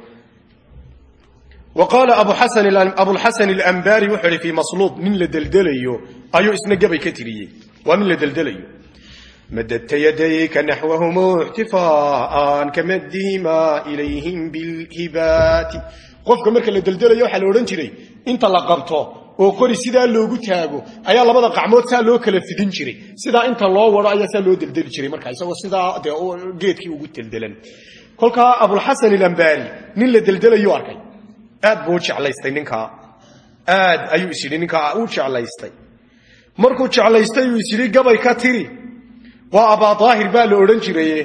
wa qaala abulxasan alambaari wuxuu ihi fii waa nin la deldelayo madadta yadayka naxwahum ixtifaaan kamadihima ilayhim bilhibaati qofka marka la deldelayo waxaa la odhan jiray inta la qabto oo qori sidaa loogu taago ayaa labada qacmood saa loo kala fidin jiray. Sidaa inta loo wado ayaa saa loo deldeli jiray markaa isagoo sidaa dee geedkii ugu deldelan kolkaa abulxasan alambaari nin la deldelayuu arkay. Aad buu u jeclaystay ninkaa. Aad ayuu is yidhi ninkaa u jeclaystay markuu jeclaystay uu is yidhi gabay ka tiri. Waa abaa daahir baa la odhan jiraye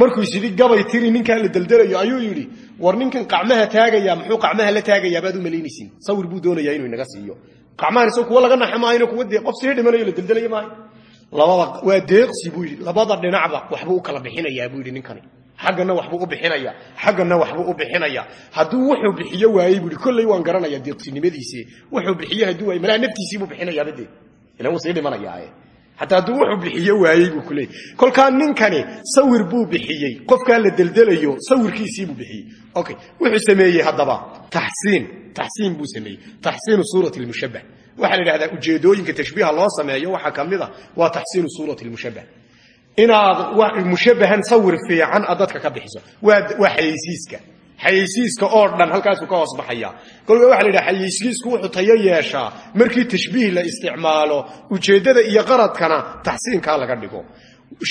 markuu is yidhi gabay tiri ninkaa la deldelayo ayuu yidhi war ninkan qacmaha taagaya muxuu qacmaha la taagayaa baad u malaynaysin sawir buu doonayaa inuu inaga siiyo. Qacmahan isagoo kuwa laga naxa maayo kuwa dee qof sii dhimanayo la deldelayo maayo. Labada waa deeqsi buu yidhi. Labada dhinacba waxbuu u kala bixinayaa buu yidhi ninkani. Xaggana waxbuu u bixinaya xaggana waxbuu u bixinaya hadduu wuxuu bixiyo waayey buu yidhi kolley waan garanaya deeqsinimadiisi wuxuu bixiyo hadduu waayey malaha naftiisiibuu bixinayaaba dee ilan wuu sii dhimanayaae hadduu wuxuu bixiyo waayey buu ku leeyay ninkani sawir buu bixiyey. Qofkaa la deldelayo sawirkiisiibuu bixiyey. Okay wuxuu sameeyey haddaba taxsiin. Taxsiin buu sameeyey. Taxsiinu suurati lmushabbah waxaa la yidhahdaa ujeedooyinka tashbiiha loo sameeyo waxaa ka mid a waa taxsiinu suurati lmushabbah inaad mushabbahan sawir fiican aad dadka ka bixiso waa xayeysiiska xayeysiiska oo dhan halkaasuu ka hoos baxaya. Kolka waxa la yidhaha xayeysiisku wuxuu tayo yeeshaa markii tashbiih la isticmaalo ujeeddada iyo qaradkana taxsiinkaa laga dhigo.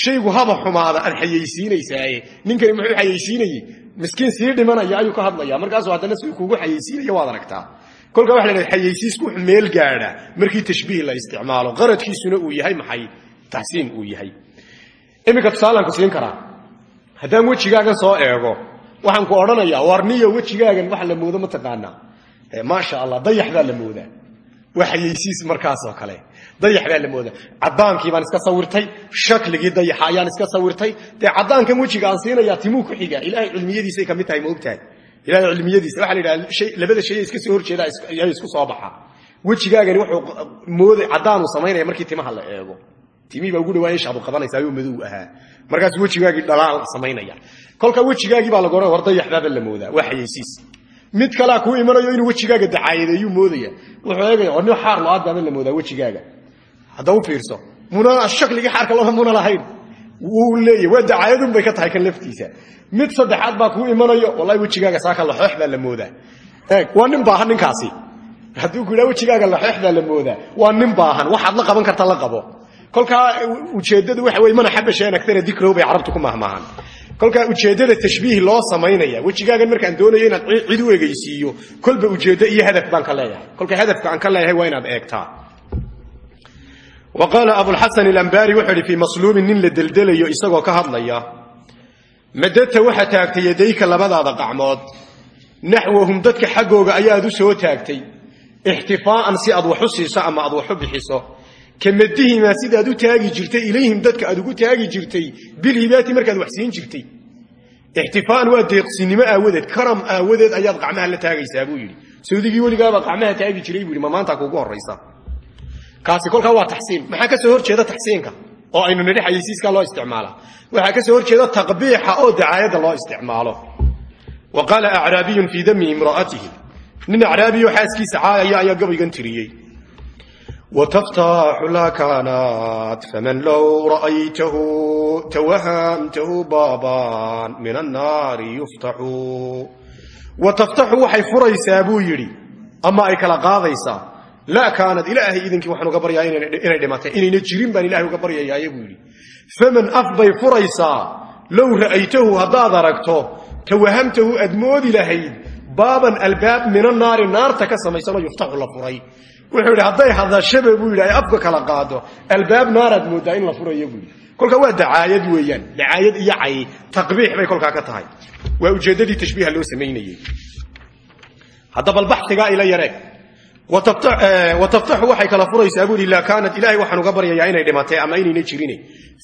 Shaygu haba xumaada aad xayeysiinaysaaye ninkani muxuu xayeysiinayey miskiin sii dhimanaya ayuu ka hadlaya markaasuu haddana si kuugu xayeysiinaya waad aragtaa. Kolka waxa la yidhaha xayeysiisku wuxuu meel gaadha. Markii tashbiih la isticmaalo qaradkiisuna uu yahay maxay? Taxsiin uu yahay. Iminka tusaalaan ku siin karaa. Haddaan wejigaagan soo eego waxaan ku odhanayaa warniyo wejigaagan waxa la moodo mataqaanaa maasha allah dayax baa la moodaa waa xayeysiis markaasoo kale. Dayax baa la moodaa caddaankii baan iska sawirtay shakligii dayaxa ayaan iska sawirtay. Dee caddaankan wejiga aan siinayaa timuu ku xiga ilaahay cilmiyadiisay ka mid tahay maogtahay ilahay cilmiyadiisa waxa la yidhaha labada shay iska soo horjeeda ayaa isku soo baxa. Wejigaagani wuxuu mooday caddaanuu samaynaya markii timaha la eego. Timihii baa ugu dhawaaya ishaadu qabanaysaa ayuu madow ahaa. Markaas wejigaagii dhalaal samaynaya kolka wejigaagii baa war dayaxbaaba la moodaa waa mid kalea kuu imanayo inuu wejigaaga dacaayadeeyuu moodaya. Wuxuu eegaya war nin xaar lo'aad la moodaa wejigaaga. Hadda fiirso muna shakligii xaarka lama muna lahayn. Wuu leeyahy waa dacaayadun bay ka tahay kan laftiisa. Mid saddexaad baa kuu imanayo wallahi wejigaaga saaka laxoox baa la moodaa. Eeg waa nin baahan ninkaasi. Hadduu ku yidhaha wejigaaga laxoox la moodaa waa nin baahan. Waxaad la qaban karta la qabo. Kolkaa ujeeddadu waxa weye mana xabasheen agtana dikrow bay carabtu ku mahmaahan kolkaa ujeeddada tashbiih loo samaynaya wejigaagan markaan doonayo inaad cid u egeysiiyo kolba ujeeddo iyo hadaf baan ka leeyahay. Kolka hadafka aan ka leeyahay waa inaad eegtaa. Wa qaala abulxasan alambari wuxuu ihi fii masluubin nin la deldelayo isagoo ka hadlaya madadta waxaa taagtay yadayka labadaada qacmood naxwahum dadka xaggooga ayaad u soo taagtay ixtifaa'an si aad wax u siiso ama aad wax u bixiso kamadihimaa sidaad u taagi jirtay ilayhim dadka aad ugu taagi jirtay bilhibaati markaad wax siin jirtay. Ixtifaa'an waa deeqsinimo aawadeed karam aawadeed ayaad qacmaha la taagaysaa buu yidhi. Sawdigii weligaabaa qacmaha taagi jiray buu yidhi ma maanta kuugu horraysa. Kaasi kolkaa waa taxsiin maxaa ka soo hor jeeda taxsiinka oo aynu nidhi xayeysiiskaa loo isticmaala. Waxaa ka soo hor jeeda taqbiixa oo dacaayadda loo isticmaalo. Wa qaala acraabiyun fii dami imra'atihi. Nin acraabiyo وتفتح لكانت فمن لو رأيته توهمته بابا من النار يفتح وتفتح وحي فريسا بو يري أما أي كلا قاضيسا لا كانت إلهي إذنك وحنو قبريا إني دماتا إني نجرين بان إلهي قبريا يا يبولي فمن أفضي فريسا لو رأيته هذا دركته توهمته أدمود لهيد بابا الباب من النار النار تكسم يسمى يفتح لفري wuxuu yidhi hadday hadashaba buu yidhi ay kala qaado. Albaab naaraad moodaa in la furayo buu yidhi. Waa dacaayad weeyaan. Dacaayad iyo cay taqbiix bay kolkaa ka tahay. Waa ujeeddadii tashbiiha loo samaynayey haddaba albaxigaa ila yareeg wataftaxu waxay kala furaysaa buu yidhi laa kaanat ilaahay waxaan uga baryayaa inay dhimatay ama inayna jirine.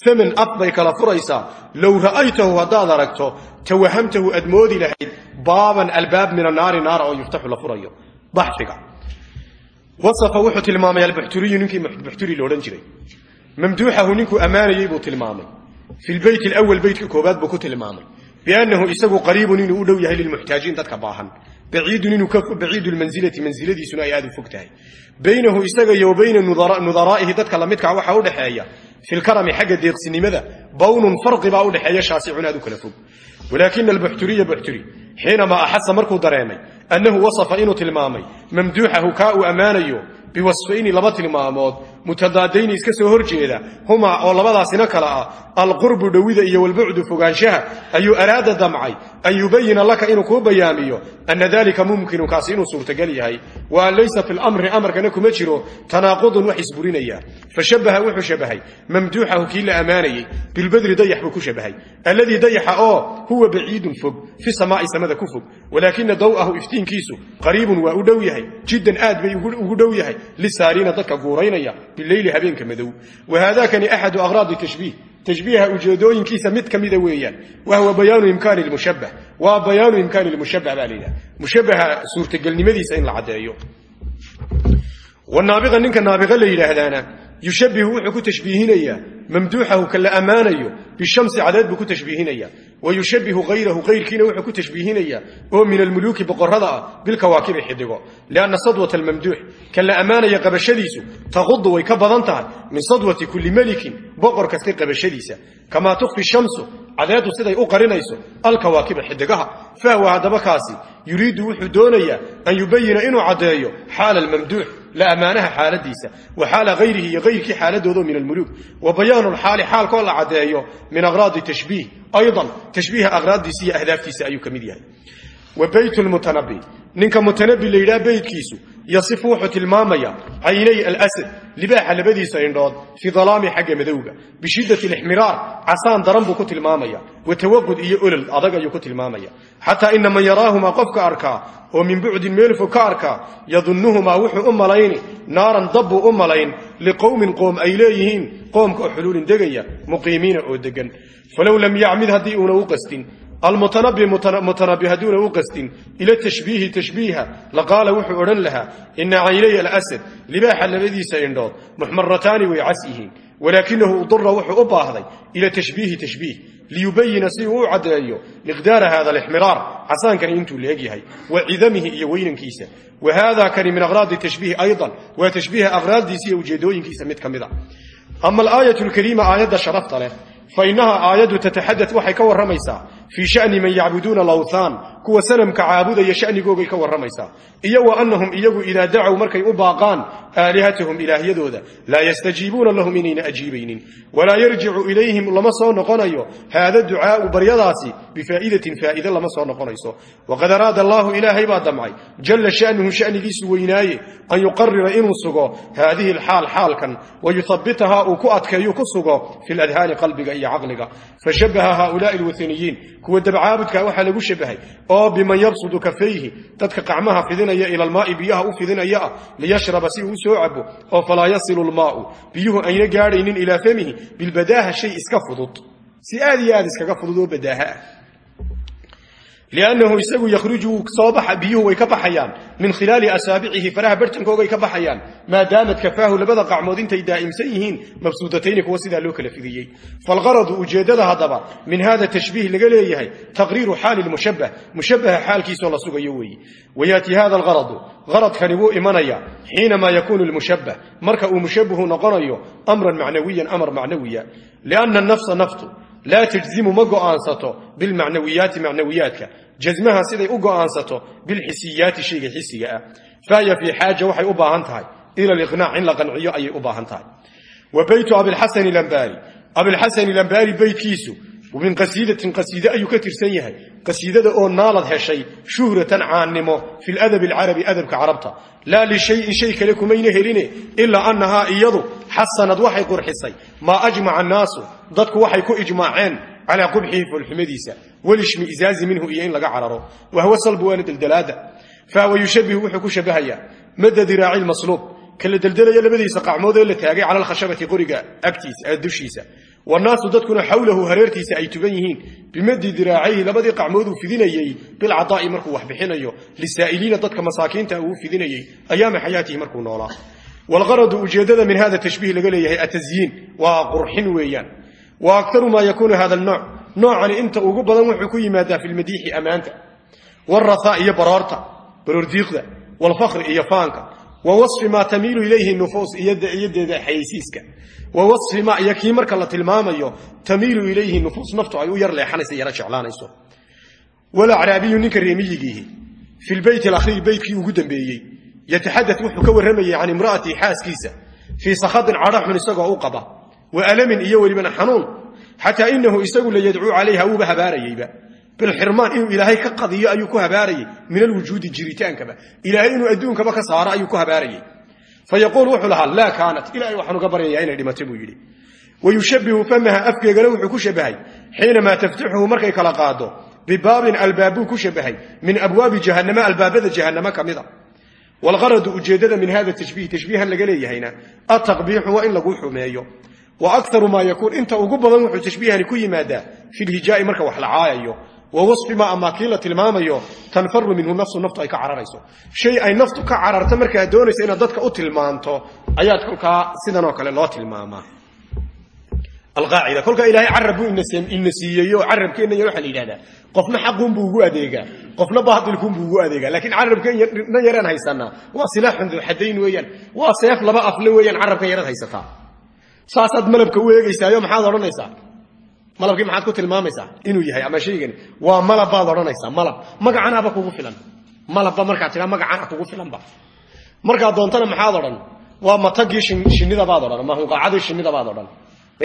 Faman af bay kala furaysaa. Low ra'aytahu haddaad aragto tawahamtahu aad moodi lahayd baaban albaab min annaari naara oo yuftaxu la furayo wasafa wuxuu tilmaamay albuxturiyu ninkii buxturi la odhan jiray mamduuxahu ninkuu ammaanayey buu tilmaamay fi lbeyt alawal beytka koobaad buu ku tilmaamay biannahu isagu qariibun inuu u dhow yahay lilmuxtaajiin dadka baahan baciidu lmansilati mansiladiisuna ay aad u fog tahay baynahu isaga iyo wa bayna nudaraa'ihi dadka lamidkaa waxaa u dhexeeya fi lkarami xagga deeqsinimada bawnun farqi baa u dhexeeya shaasicun aad u kala fog walaakina albuxturiya buxturi xiinamaa axasa markuu dareemay annahu wasafa inuu tilmaamay mamduuxahu kaa uu ammaanayo biwasfayni laba tilmaamood mutadaadayni iska soo hor jeeda. Humaa oo labadaasina kale ah. Alqurbu dhowida iyo walbucdu fogaanshaha. Ayuu araada damcay. An yubayina laka inuu kuu bayaamiyo. Ana dalika mumkinu kaasi inuu suurtagal yahay. Wa laysa fi lamri amarkana kuma jiro. Tanaaqudun wax isburinaya. Fashabaha wuxuu shabahay. Mamduuxahu kii la ammaanayey bilbadri dayax buu ku shabahay. Alladii dayaxa oo huwa baciidun fog. Fi samaai samada ku fog. Walaakina daw'ahu iftiinkiisu qariibun waa u dhow yahay. Jiddan aad bay ugu dhow yahay. Lisaariina dadka guuraynaya bileyli habeenka madow wa haadakani axadu aqraadi tashbiih tashbiiha ujeedooyinkiisa mid ka mida weeyaan wa huwa bayaanu imkaani lmushabbah waa bayaanu imkaani lmushabbah baa la yidhaha mushabbaha suurtagelnimadiisa in la caddeeyo wanaabiqa ninka naabiqa la yidhaahdaana yushabbihu wuxuu ku tashbiihinayaa mamduuxahu ka la ammaanayo bishamsi cadeed buu ku tashbiihinayaa wa yushabbihu hayrahu hayrkiina wuxuu ku tashbiihinayaa oo min almuluuki boqorrada ah bilkawaakibi xidigo lianna sadwata almamduux ka la ammaanaya qabashadiisu taqudu way ka badan tahay min sadwati kulli melikin boqor kasta qabashadiisa kamaa tukfi shamsu cadeedu siday u qarinayso alkawaakiba xidigaha. Fahwa haddaba kaasi yuriidu wuxuu doonayaa an yubayina inuu caddeeyo xaala almamduux la ammaanaha xaaladiisa wa xaala hayrihi iyo hayrkii xaaladoodo min almuluuk. Wa bayaanu lxaali xaalkoo la caddeeyo min aqraadi tashbiih. Aydan tashbiiha aqraaddiisa iyo ahdaaftiisa ayuu ka mid yahay. Wa beyt lmutanabi ninka mutanabi la yidhaha beytkiisu yasifu wuxuu tilmaamaya caynay alasad libaaxa labadiisa indhood fii dalaami xagga madowga. Bishiddati lixmiraar casaan daran buu ku tilmaamaya. Wa tawaqud iyo olol adag ayuu ku tilmaamaya. Xataa ina man yaraahumaa qofka arkaa oo min bucdin meel fog ka arkaa yadunnuhumaa wuxuu u malayni naaran dabbuu u malayn liqowmin qoom ay leeyihiin qoomka oo xuluulin degaya muqiimiina oo degan falow lam yacmid haddii uuna u qastin almutanabi mutanabi hadduuna u qastin ila tashbiihi tashbiiha laqaala wuxuu odhan lahaa ina caynay alasad libaaxa labadiisa indhood muxmarataani way cas yihiin walaakinahu udura wuxuu u baahday ila tashbiihi tashbiih liyubayina si uu u caddeeyo miqdaara hada alixmiraar casaankani intuu leeg yahay wa cidamihi iyo weynankiisa wa haada kani min aqraadi tashbiihi aydan waa tashbiiha aqraaddiisa iyo ujeedooyinkiisa fa innaha aayaddu tataxadad waxay ka warramaysaa fii shani man yacbuduuna lawthaan kuwa sanamka caabudaya shanigoogay ka warramaysaa iyo wa annahum iyagu idaa dacow markay u baaqaan aalihatahum ilaahyadooda laa yastajiibuuna lahum inayna ajiibaynin walaa yarjicu ilayhim lama soo noqonayo haada ducaau baryadaasi bifaa'idatin faa'ide lama soo noqonayso waqad araada allaahu ilaahay baa damcay jalla sha'nuhu sha'nigiisu weynaaye an yuqarira inuu sugo haadihi alxaal xaalkan wa yuhabbitahaa uu ku adkeeyu ku iyo caqliga. Fashabaha haulaai alwathaniyiin kuwa dabcaabudka waxaa lagu shabahay. Oo biman yabsudu kafayhi. Dadka qacmaha fidinaya ila almaai biyaha u fidinaya ah liyashraba si uu u soo cabo oo falaa yasilu lmaau biyuhu ayna gaadhaynin ilaa famihi. Bilbadaaha shay iska fudud. Si aad iyo aad iskaga fudud oo badaaha. ah liannahu isagu yakhruju soo baxa biyuhu way ka baxayaan min khilaali asaabicihi faraha barhtankoogay ka baxayaan maadaamad kafaahu labada qacmood intay daa'imsan yihiin mabsuudatayni kuwa sidaa loo kala fidiyey falgaradu ujeeddada haddaba min hada tashbiih laga leeyahay taqriiru xaali lmushabbah mushabbaha xaalkiisoo la sugayo weeye wayaati hada algaradu garadkani wuu imanaya xiinamaa yakuunu lmushabbah marka uu mushabbahu noqonayo amran macnawiyan amar macnawiya laa tajzimu ma go'aansato bilmacnawiyaati macnawiyaadka jasmaha siday u go'aansato bilxisiyaati shayga xisiga ah fahiya fii xaaja waxay u baahan tahay ila liqnaac in la qanciyo ayay u baahan tahay wa beytu beytkiisu min qasiidatin qasiide ayuu ka tirsan yahay qasiidada oo naalad heshay shuhratan caannimo fi ladabi alcarabi adabka carabta laa lishayin shay kale kumayna heline ilaa annahaa iyadu xasanad waxay qurxisay maa ajmaca annaasu dadku waxay ku ijmaaceen calaa qubxihi foolxumadiisa walishmi'zaazi minhu iyo in laga cararo wahwa salbu waana deldelaada fahuwa yushabihu wuxuu ku shabahayaa madda diraaci lmasluub kala deldelaya labadiisa qacmood ee la taagay cala alkhashabati qoriga agtiisa wanaasu dadkuna xawlahu hareertiisa ay tugan yihiin. Bimadi diraacayhi labadii qacmooduu fidinayey bilcadaa'i markuu wax bixinayo. Lisaa'iliina dadka masaakiinta uu fidinayey ayaama xayaatihi markuu noolaa. Walgaradu ujeeddada min hada tashbiih laga leeyahay atazyiin waa qurxin weeyaan. Wa aktaru maa yakuunu hada alnooc noocani inta ugu badan wuxuu ku yimaadaa fi lmadiixi ammaanta warahaa iyo wa wasfi maa tamiilu ilayhi nufuus iyodeeda xayeysiiska. Wa wasfi ma iyo kii marka la tilmaamayo tamiilu ilayhi nufuus naftu ay u yar leexanaysa yara jeclaanayso. Walacraabiyu ninka reemiyigiihi fi lbeyt alakhiir beytkii ugu dambeeyey yataxadad wuxuu ka warramayay can imra'atii xaaskiisa fii sakhadin cadha xun isagoo u qaba wa alamin iyo welibana xanuun xataa inahu isagu la yadcuu calayha wuuba habaarayeyba bilxirmaan inuu ilaahay ka qadiyo ayuu ku habaarayey min alwujuudi jiritaankaba ilaahay inuu adduunkaba ka saaro ayuu ku habaarayey fa yaquul wuxuu lahaa laa kaanat. Ilahay waxaan uga baryayaa inay dhimatay buu yidhi. Wa yushabbihu famaha afkeegana wuxuu ku shabahay xiinamaa taftixuhu markay kala qaado bibaabin albaabuu ku shabahay min abwaabi jahannama albaabada jahannamo ka mida. Walgaradu ujeeddada min hada tashbiih tashbiihan laga leeyahayna. Ataqbiixu waa in lagu xumeeyo. Wa akaru maa yakuun inta wa wasfi maa amaa kii la tilmaamayo tanfaru minhu nafsu naftu ay ka cararayso. Shay ay naftu ka cararto markaad doonaysa inaad dadka u tilmaanto ayaad kolkaa sidanoo kale loo tilmaamaa alqaacida kolkaa ilaahay carab buu ina siiyeyo carabkeenna yar waxaa la yidhahdaa. Qofna xaquunbuu ugu adeegaa qofna baatilkuunbuu ugu adeegaa laakiin carabkeenna yaraan haysanaa waa silaaxun duu xadayn weeyaan waa seef laba afle weeyaan carabkan yaraad malabkii maxaad ku tilmaamaysaa? Inuu yahay. Ama shaygani waa malab baad odhanaysaa malab. Magacanaaba kugu filan. Malabba markaad tidhaa magacana kugu filanba markaad doontana maxaad odhan? Waa matagii shinnida baad odhan ama hunqaacadii shinnida baad odhan.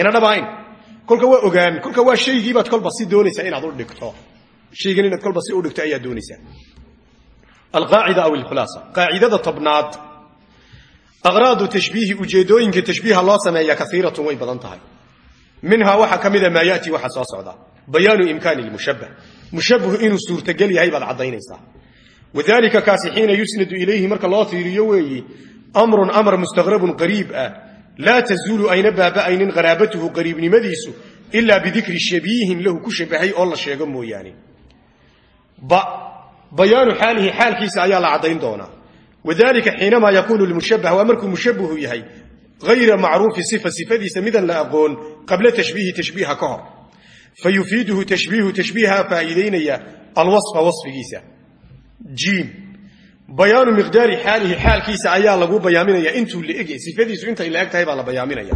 Ina dhabahayn kolka waa ogaan kolka waa shaygiibaad kolba si doonaysaa inaad u dhigto. Shaygan inaad kolba si u dhigto ayaad doonaysaa. Alqaacida aw alkhulaasa. Qaacidada tobnaad. Aqraadu tashbiihi ujeedooyinka tashbiiha loo sameeya kaiiratun way badan tahay minhaa waxaa ka mida maa yati waxa soo socda. Bayaanu imkaani lmushabbah mushabbahu inuu suurtagel yahay baad caddaynaysaa. Wadalika kaasi xiina yusnadu ilayhi marka loo tiiriyo weeyi amrun amar mustaqrabun qariib ah. Laa tazuulu ayna baaba'aynin qaraabatuhu qariibnimadiisu ilaa bidikri shabiihin lahu ku shabahay oo la sheego mooyaane. Bayaanu xaalihi xaalkiisa ayaa la caddayn doonaa. Wadalika xiinamaa yakuunu lmushabbah waa markuu mushabbahu yahay hayra macruufi sifa sifadiisa midaan la aqoon qabla tashbiihi tashbiiha ka hor fa yufiiduhu tashbiihu tashbiiha faa'iidaynaya alwasfa wasfigiisa jiim bayaanu miqdaari xaalihi xaalkiisa ayaa lagu bayaaminaya intuu la egyahay sifadiisu intay la eg tahay baa la bayaaminaya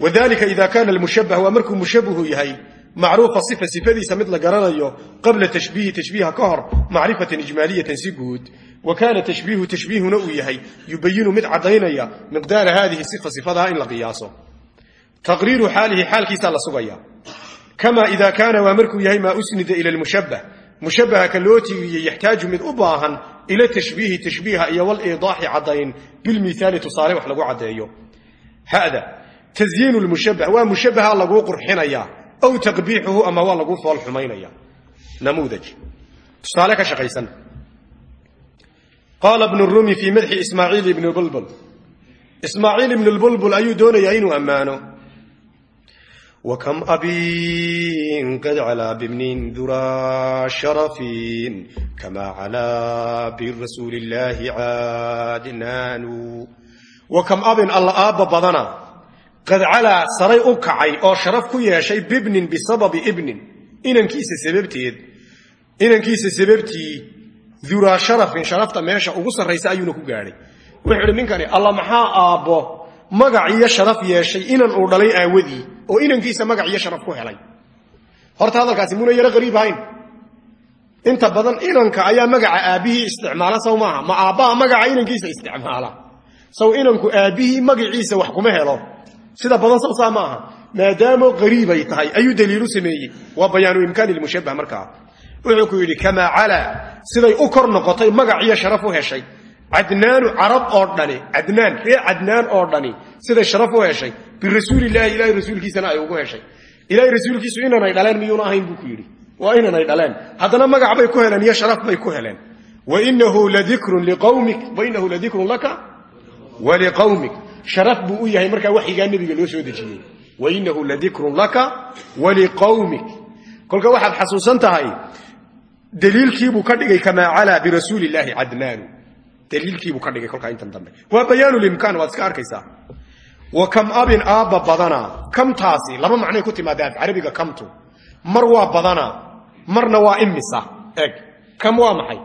wadalika ida kaana almushabbah waa markuu mushabbahu yahay macruufa sifa sifadiisa mid la garanayo qabla tashbiihi tashbiiha ka hor macrifatan ijmaaliyatan si guud wa kaana tashbiihu tashbiihuna uu yahay yubayinu mid caddaynaya miqdaara haadihi sifa sifadaha in la qiyaaso. Taqriiru xaalihi xaalkiisaa la sugaya. Kama ida kaana waa markuu yahay maa usnida ila lmushabbah mushabbaha ka loo tiiriyey yaxtaaju mid u baahan ila tashbiihi tashbiiha iyo waliidaaxi caddayn bilmihaali tusaale wax lagu caddeeyo. Hada tasyiinu lmushabbah waa mushabbaha laguu qurxinaya aw taqbiixuhu ama waa laguu fool xumaynaya namuudaj. Tusaale ka shaqaysan qaala bnu rumi fii madxi ismaaciil ibni bulbul. Ismaaciil ibnu lbulbul ayuu doonayaa inuu ammaano. Wa abin qad calaa bibnin duraa sharafin kamaa calaa birasuuli caadnaanu wa abin alla aabba badana qad calaa saray u kacay oo sharaf ku yeeshay bibnin bisababi ibnin. Inankiisa sababteed. Inankiisa sababtii duraa sharafin sharafta meesha ugu sarraysa ayuuna ku gaadhay. Wuxuu idhi ninkani alla maxaa aabo magac iyo sharaf yeeshay inan uu dhalay aawadii oo inankiisa magac iyo sharaf ku helay? Horta hadalkaasi muna yaro qariib ahayn. Inta badan inanka ayaa magaca aabbihii isticmaala saw maaha? Ma aabbaha magaca inankiisa isticmaala. Saw inanku aabbihii magaciisa wax kuma helo. Sida badan saw saa maaha? Maadaamo qariibay tahay. Ayuu daliilu sameeyey. Waa bayaanu imkaani lmushabah markaa wuxuu ku yidhi kamaa calaa. Siday u kor noqotay magac iyo sharaf u heshay. Cadnaanu carab oo dhani cadnaan reer cadnaan oo dhani siday sharaf u heshay. Birasuulilaahi ilahay rasuulkiisana ay ugu heshay. Ilahay rasuulkiisu inanay dhaleen miyuuna ahayn buu ku yidhi. Waa inanay dhaleen. Haddana magac bay ku heleen iyo sharaf bay ku heleen. Wainahu ladikrun liqawmik wainahu ladikrun laka waliqawmik sharaf buu u yahay markaa waxyigaa nebiga loo soo dejiyey. Wainahu ladikrun laka waliqawmik kolka waxaad xasuusan tahay daliilkiibuu ka dhigay kamaa calaa birasuuli illaahi cadnaanu daliilkiibuu ka dhigay kolkaa intan dambe. Waa bayaanulimkaan waad iska arkaysaa. Wa kam abin aabba badana? Kamtaasi laba macnay ku timaada af carabiga kamtu. Mar waa badana marna waa imisa eg kam waa maxay?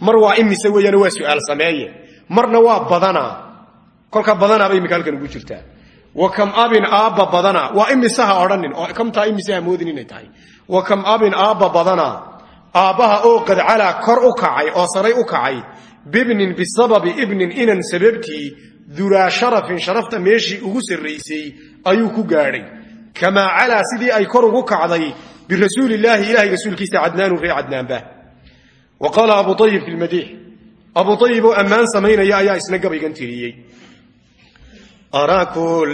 Mar waa imise weeyaan waa su'aal sameeye. Marna waa badana. Kolka badana bay imika halkan ugu jirtaa. Wa kam abin aabba badana? Waa imisaha odhanin oo kamtaa imisaha moodin aabbaha oo qad calaa kor u kacay oo saray u kacay bibnin bisababi ibnin inan sababtii duraa sharafin sharafta meeshii ugu sarraysay ayuu ku gaadhay. Kamaa calaa sidii ay kor ugu kacday birasuulillaahi ilahay rasuulkiisa cadnaanu ree cadnaanba. Wa qaala abu ayib fi lmadiix abu ayib oo ammaan samaynaya ayaa isna gabaygan tiriyey. Araaku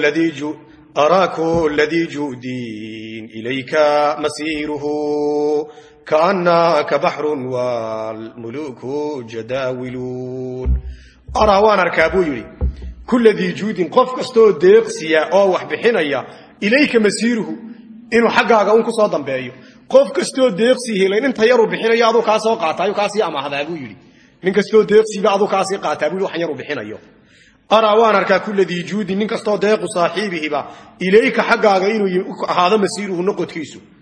ladii ju'diin ilayka masiiruhu kaannaka baxrun waalmuluuku jadaawiluun araa waan arkaa buu yidhi kulla juudin qof kastooo deeqsiya oo wax bixinaya ilayka masiiruhu inuu xaggaaga un ku soo dambeeyo qof kastoo deeqsii helayn inta yaruu bixinayo aduu kaa soo qaata ayuu kaasii amaahdaa buu yidhi nin kastoo deeqsiiba aduu kaasii qaataa buu yidhi waxan yaruu bixinayo araa waan arkaa kulla juudin nin kastoo deequ saaxiibihiba ilayka xaggaaga inuu ahaado masiiruhu noqodkiisu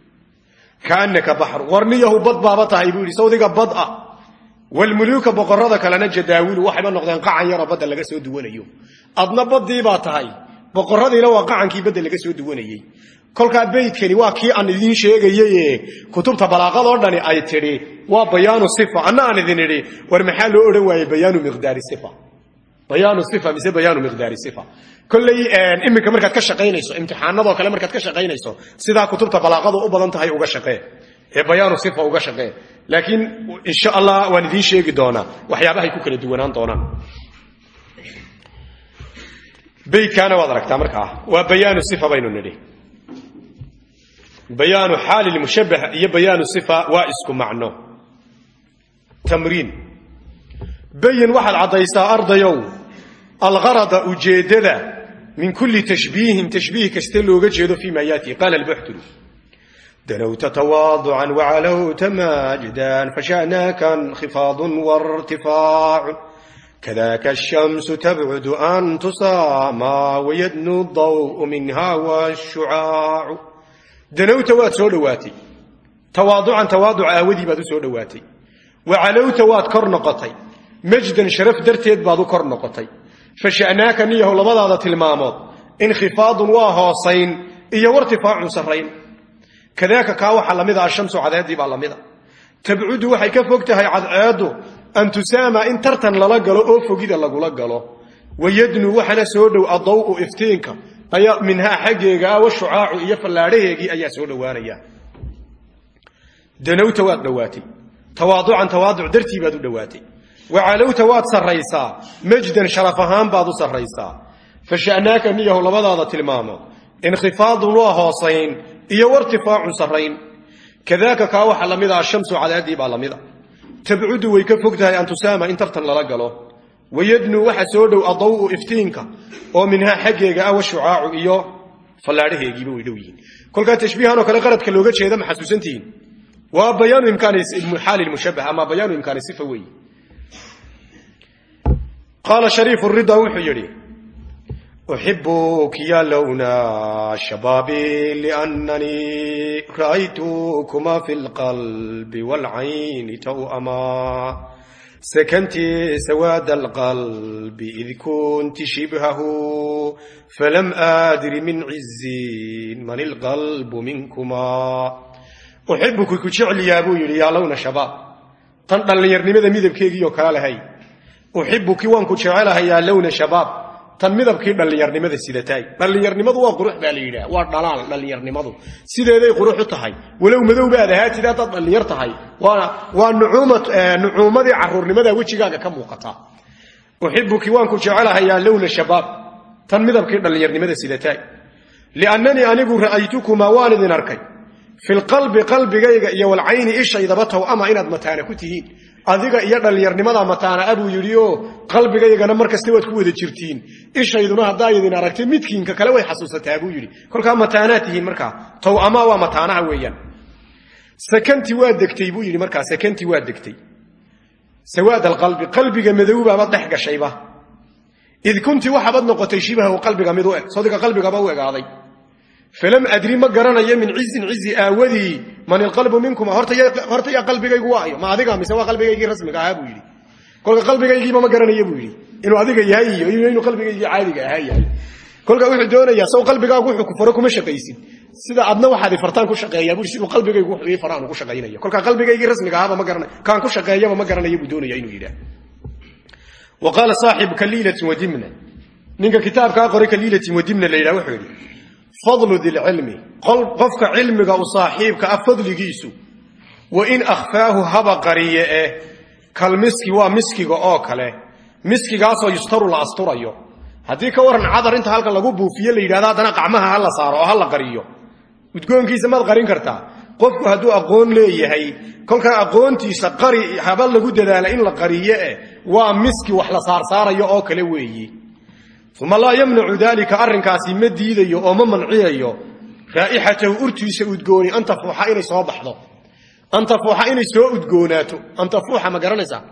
kaanaka baxru warniyahu bad baaba tahay buu yidhi sawdiga bad ah. Walmuluuka boqorada kalena jadaawilu waxayba noqdeen qacan yaroo badda laga soo duwanayo. Adna baddiibaa tahay. Boqoradiina waa qacankii badda laga soo duwanayey. Kolkaa beydkani waa kii aan idiin sheegayaye kutubta balaaqadoo dhani ay tidhi waa bayaanu sifa anna aan idin idhi. War maxaa loo odhan waayey bayaanu bayaanu sifa mise bayaanu miqdaari sifa. Kolley iminka markaad ka shaqaynayso imtixaanadoo kale markaad ka shaqaynayso sidaa kutubta balaaqadu u badan tahay uga shaqee. Ee bayaanu sifa uga shaqee. Laakiin insha allah waan idiin sheegi doonaa waxyaabahay ku kala duwanaan doonaan. Beydkaana waad aragtaa markaa waa bayaanu sifa baynu nidhi. Bayaanu xaali lmushabbah iyo bayaanu sifa waa isku macno. Tamriin bayin waxaad caddaysaa ardayow algarada ujeeddada min kulli tashbiihin tashbiih kaste looga jeedo fii ma yaati. Qaala albuxturi danowta tawaaducan wacalowta maajdan fasha'naaka inkhifaadun waartifaacu kadaaka ashamsu tabcudu an tusaamaa wayadnu daw'u minha washucaacu danowta waad soo dhowaatay tawaaducan tawaaduc aawadii baad u soo dhowaatay wa calowta waad kor noqotay majdan sharaf darteed baad u kor noqotay. Fa sha'naaka niyahow labadaada tilmaamood inkhifaadun waa hoosayn iyo wartifaacun sarrayn. Kadaaka kaa waxaa lamida ashamsu cadeedii baa lamida. Tabcudu waxay ka fog tahay cadceeddu an tusaama in tartan lala galo oo fogida lagula galo. Wayadnu waxana soo dhow adaw'u iftiinka ayaa minhaa xaggeega ah washucaacu iyo fallaadhaheegii ayaa soo dhowaanaya. Danowta waad dhowaatay. Tawaaducan tawaaduc dartii baad u dhowaatay wa calowta waad sarraysaa majdan sharaf ahaan baad u sarraysaa fa sha'naaka niyahu labadaada tilmaamo inkhifaadun waa hoosayn iyo wartifaacun sarrayn kadaaka kaa waxaa la mid ah ashamsu cadaadii baa lamida tabcudu way ka fog tahay an tusaama in tartan lala galo wayadnu waxa soo dhow adaw'u iftiinka oo minhaa xaggeega ah washucaacu iyo fallaadhaheegiiba way dhow yihiin qaala shariifu rida wuxuu yidhi uxibuuk yalowna shabaabi liannanii ra'aytukuma fi lqalbi waalcayni taw'amaa sakanti sawaada alqalbi id kunti shibhahu falam aadiri min ciziin man ilqalbu minkumaa uxibuku ku jecliyaa buu yidhi yaalowna shabaab tan dhallinyarnimada midabkeegiioo kala lahay uxibuki waanku jecelahayaa lowna shabaab. Tan midabkii dhallinyarnimada sidataay dhallinyarnimadu waa qurux baa la yidhaah waa dhalaal dhallinyarnimadu. Sideeday qurux u tahay. Walow madow baad ahaatid haddaad dhallinyar tahay waa nucuumadii eh, caruurnimada wejigaaga ka muuqata. Uxibuki waanku jecelahayaa lowna shabaab. Tan midabkii dhallinyarnimada sidataay liannanii anigu ra'aytukumaa waan idin arkay. Filqalbi qalbigayga iyo walcayni ishaydaba tow ama inaad mataana ku tihiin adiga iyo dhallinyarnimada mataana abuu yidhi qalbigaygana mar kasta waad ku wada jirtiin. Ishayduna haddaa idin aragtay midkiinka kale way xasuusataa buu yidhi. Kolkaa mataanaad tihiin markaa. Tawama waa mataanaha weeyaan. Sakanti waa degtay buu yidhi markaa sakanti waa degtay. Sawaad alqalbi qalbiga madowbaaba dhex gashayba id kunti waxaabad noqotay shibahu qalbiga mid u sodiga qalbigaba u egaaday falam adri ma garanayo min cizin cizi aawadii man ilqalbu minkuma horta yaa qalbigaygu waayo ma adiga mise waa qalbigaygii rasmiga ahaa buu yidhi kolka qalbigaygiiba ma garanayo buu yidhi inuu adiga yahay iyo inuu qalbigaygii caadiga ahaa yahay kolka wuxuu doonayaa sow qalbigaagu wuxuu ku faro kuma shaqaysin sida adna waxaad ifartaan ku shaqeeyaa buu siduu qalbigaygu wuxuu ii faraan ugu shaqaynayo kolka qalbigaygii rasmiga ahaaba ma garanayo kaan ku shaqeeyaba ma garanayo buu doonaya inuu yidhaah wa qaala saaxibu kaliilatin wadimna ninka kitaabkaa qoray kaliilatin wadimna la yidhaha wuxuu yidhi fadlu dilcilmi qofka cilmiga u saaxiibka ah fadligiisu. Wa in akhfaahu haba qariye eh kalmiski waa miskiga oo kale. Miskigaasoo yustaru la asturayo. Haddii ka waran cadar inta halka lagu buufiye la yidhahdo haddana qacmaha ha la saaro oo ha la qariyo. Udgoonkiisa maad qarin kartaa. Qofku hadduu aqoon leeyahay kolkaa aqoontiisa qari haba lagu dadaala in la qariye eh waa miski wax la saarsaarayo oo kale weeyi uma laa yamnacu daalika arrinkaasi ma diidayo oo ma manciyayo. Raa'ixatahu urtiisa udgooni an tafuuxa inay soo baxdo. An tafuuxa inay soo udgoonaato. An tafuuxa ma garanaysaa?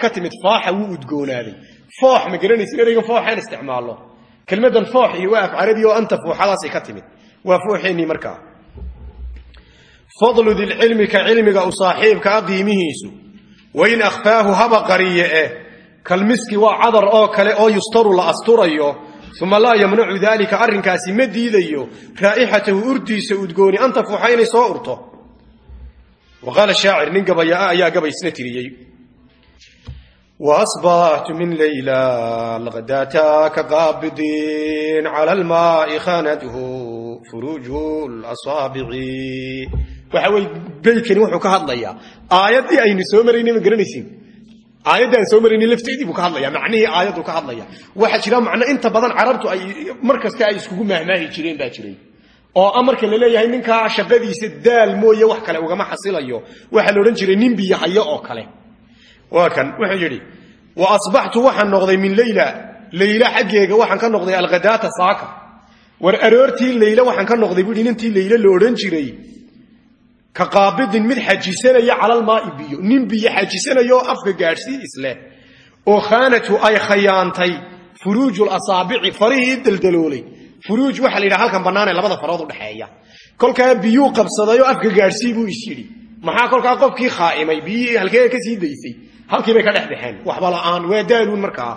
Ka timid faaxa wuu udgoonaaday. Foox ma garanaysa ereygan fooxaan isticmaalno kelmaddan foox iyo waa af carabi oo an ka timid. Waa fooxeennii markaa fadlu dilcilmi ka cilmiga u saaxiibka a qiimihiisu wain akhfaahu haba qariye eh kalmiski waa cadar oo kale oo yustaru la asturayo uma laa yamnacu daalika arrinkaasi ma diidayo. Raa'ixatahu urtiisa udgooni an tafuuxa soo urto. Wa qaala shaacir nin gabayaa ayaa gabaysna tiriyey. Waasbaxtu min layla laqadaata ka qaabidin cala almaai khanathu furuuju lasaabici waxa weye beydkani wuxuu ka hadlayaa aayaddii aynu soo maraynay ma aayaddaan soo marayni lafteedii buu ka hadlaya macnihii aayaddu ka hadlaya waxaa jira macno inta badan carabtu ay mar kasta ay iskugu mahmaahi jireen baa jiray. Oo a marka la leeyahay ninkaa shaqadiisa daal mooye wax kale ugama xasilayo. Waxaa la odhan jiray nin biyahayo oo kale. Waa kan wuxuu yidhi wa asbaxtu waxaan noqday min leyla leyla xaggeega waxaan ka noqday alkhadaata saaka. War aroortii leyla waxaan ka noqday buuhi nintii leyla la odhan jiray ka qaabidin mid xajisanaya calalmaai biyo. Nin biyo xajisanaya oo afka gaadhsii isleh oo khaanatu ay khayaantay furuuju lasaabici farihii daldaloolay. Furuuj waxaa la yidhaha halkan bannaanee labada farood udhexeeya kolkaa biyuu qabsadayoo afka gaadhsii buu is maxaa kolkaa qofkii khaa'imay? Biyihii halkee ka sii daysay. Halkii bay ka dhex baxeen waxba la'aan waa daaluun markaa.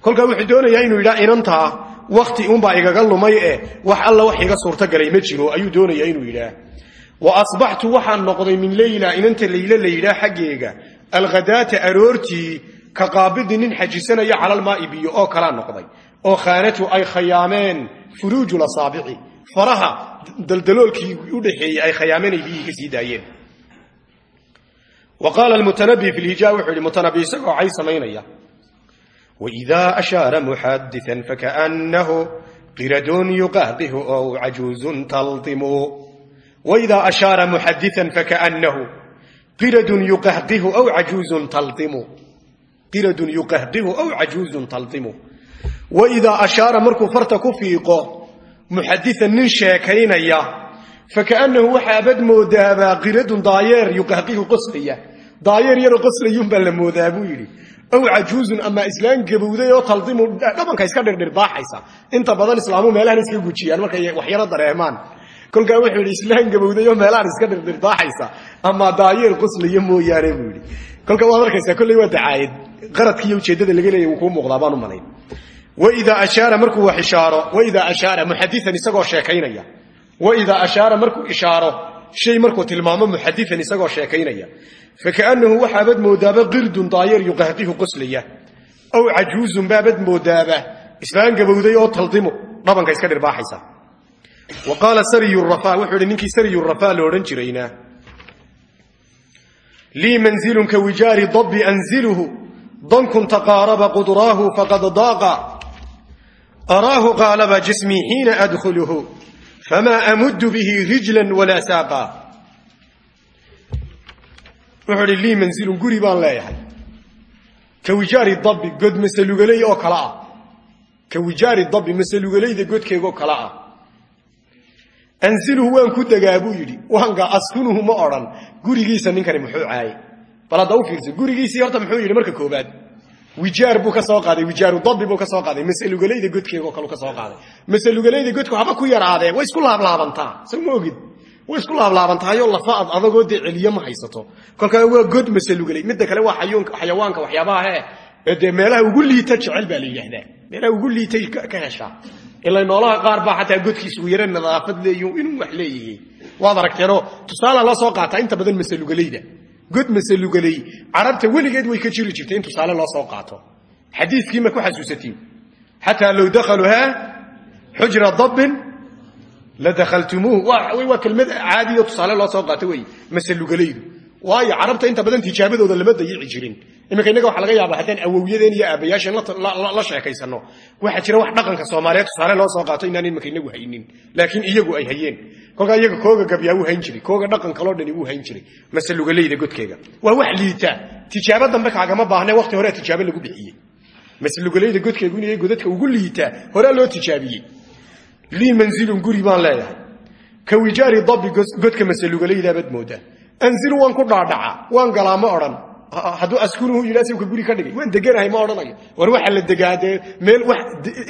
Kolkaa wuxuu doonayaa inuu yidhaa inantaa wakti unbaa igaga lumay e wax alla wax iga suurtagalay ma jiro ayuu doonayaa inuu yidhaah wa asbaxtu waxaan noqday min leyla inanta leyle la yidhaah xaggeega. Alghadaata aroortii ka qaabidi nin xajisanaya calalmaa'i biyo oo kalaa noqday. Oo khaanatu ay khayaameen furuuju lasaabici faraha daldaloolkii u dhaxeeyey ay khayaameen ay biyihii ka sii daayeen. Wa qaala almutanabi fi lhijaa wuxuu yidhi mutanabi isagoo cay samaynaya. Waidaa ashaara muxadian fakaannahu qiradun yuqahqihu ow cajuuzun taldimu waidaa ashaara muxadian fakaannahu qiradun yuqahqihu ow cajuuzun taldimu qiradun yuqahqihu ow cajuuzun taldimu waidaa ashaara markuu farta ku fiiqo muxadian nin sheekaynaya fakaannahu waxaabad moodaabaa qiradun daayeer yuqahqihu qoslaya daayeer yaroo qoslayuunbaa la moodaa buu yidhi ow cajuuzun ama islaan gabowday oo taldimu dhabanka iska dhirdhirbaaxaysa inta badan islaamu meelahan iska gujiyaan markay waxyaro kolkaa wuxuu yidhi islaan gabowday oo meelahan iska dhirdhirbaaxaysa ama daayeer qoslaya mooyaane buu yidhi. Kolka waad arkaysaa kolley waa dacaayad qaradkiiyo ujeeddada laga leeya wuu kuu muuqdaa baan u malayn. Waidaa ashaara markuu wax ishaaro waidaa ashaara muxadian isagoo sheekaynaya. Waidaa ashaara markuu ishaaro shay markuu tilmaamo muxadian isagoo sheekaynaya. Fakaannahu waxaabad moodaaba qirdun daayeer yuqahqihu qoslaya aw cajuuzun baabad moodaaba islaan gabowday oo taldimu dhabanka iska dhirbaaxaysa wa qaala sariyu rafa wuxuu ihi ninkii sariyu rafa la odhan jirayna. Lii manzilun ka wijaari dabbi anzilhu dankun taqaaraba qudraahu faqad daaqa. Araahu qaalaba jismii xiina adkhuluhu famaa amuddu bihi rijlan walaa saaqa. Wuxuu ihi lii manzilun guri baan leeyahay. Ka wijaari dabbi god masalugaley oo kale ah. Ka wijaari dabbi masalugalayda godkeegoo kale ah anzilhu waan ku degaa buu yidhi. Waanga askunuhu ma odhan. Gurigiisa ninkani muxuu caaye bal hadda u fiirso gurigiisii horta muxuu yidhi marka koobaad wijaar buu ka soo qaaday wijaaru dabbi buu ka soo qaaday masalugalayda godkeegoo kale ka soo qaaday. Masalugalayda godku haba ku yaraadee way isku laablaabantaa. Soo way isku laablaabantahayo lafa ad adagoo dee celiye ma haysato. Kolkaa waa god masalugalay midda kale waa xayawaanka waxyaabaha ee meelaha ugu liita jecel baa la meelaha ugu liitay ka heshaa ila noolaha qaar baa xataa godkiisa uu yara nadaafad leeyi inuu wax leeyihi. Waad aragteenoo tusaala la soo qaataa inta badan masalugalayda god masalugalay carabta weligeed way ka jiri jirtay in tusaale loo soo qaato. Xadiikii ma ku xasuusatiin. Xataa low dakhaluu ha xujra dabbin la dakhaltumuuh waa kelmad caadiyo tusaale loo soo qaato wey masalugalaydu waayo carabta inta badan tijaabadooda lama dayici jirin iminka innaga laga yaaba haddaan awowyadeen iyo aabayaasheen la sheekaysano. Waxaa jira wax dhaqanka soomaaliyeed tusaale loo soo qaato inaan iminka haynin. Laakiin iyagu ay hayeen. Kolkaa iyaga kooga gabyaa wuu hayn jiray. Kooga dhaqan kaloo dhani wuu hayn jiray. Masalugalayda godkeega. Waa wax liita. Tijaabo dambe kaagama baahne waqti horea tijaabo lagu bixiyey. Masalugalayda godkeegu inay godadka ugu liitaa horaa loo tijaabiyey. Lii manzilun guri baan leeyahay. Ka wijaari dabbi godka masalugalaydaabad moodaa. Anzilu waan ku dhaadhaca waan galaa ma odhan hadduu askunuhu yidhi asibka guri ka dhigay. Waan deganahay ma odhanayo. War waxa la degaa meel wax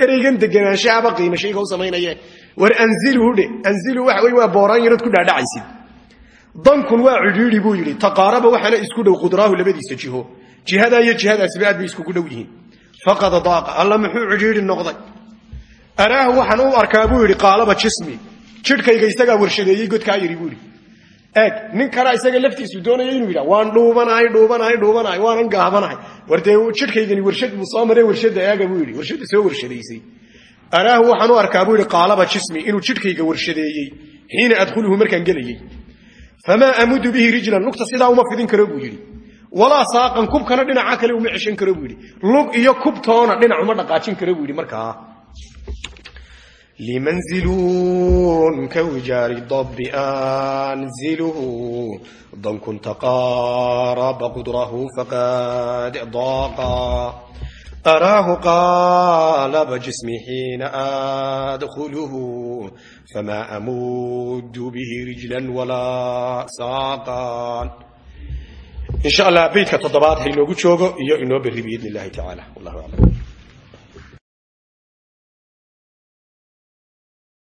ereygan deganaanshaaba qiimo shayga u samaynaye. War anzilhu dhe anzilu waxa wey waa booraan yarood ku dhaadhacaysid dankun waa cidhiidhi buu yidhi taqaaraba waxaana isku dhow qudraahu labadiisa jiho. Jihadaa iyo jihadaasiba aad bay iskugu dhow yihiin. Faqad daaqa alla muxuu cidhiidhi noqday. Araahu waxaan u arkaa buu yidhi qaalaba jismi. Jidhkayga isagaa warshadeeyey godkaa yidhi buu yidhi eeg nin kana isaga laftiisu doonaya inuu yidha waan dhuubanahay dhuubanahay dhuubanahay waanan gaabanahay. War dee jidhkaygani warshad buu soo maree warshadda eega buu yidhi warshadda soo warshadaysay araahu waxaan u arkaa buu yidhi qaalaba jismi inuu jidhkayga warshadeeyey xiina adkhuluhu markaan gelayey. Famaa amudu bihi rijlan lugta sidaa uma fidin karo buu yidhi. Walaa saaqan kubkana dhinaca kale uma ceshan karo buu yidhi. Lug iyo kubtoona dhinac uma dhaqaajin karo buu yidhi markaa لمنزلون كوجار الضب أنزله ضنك تقارب قدره فقد ضاقا أراه قالب جسمي حين أدخله فما أمد به رجلا ولا ساقا insha allah beydka toddobaad ha inoogu joogo iyo inoo berri biidni illahi tacaala wallahu aclam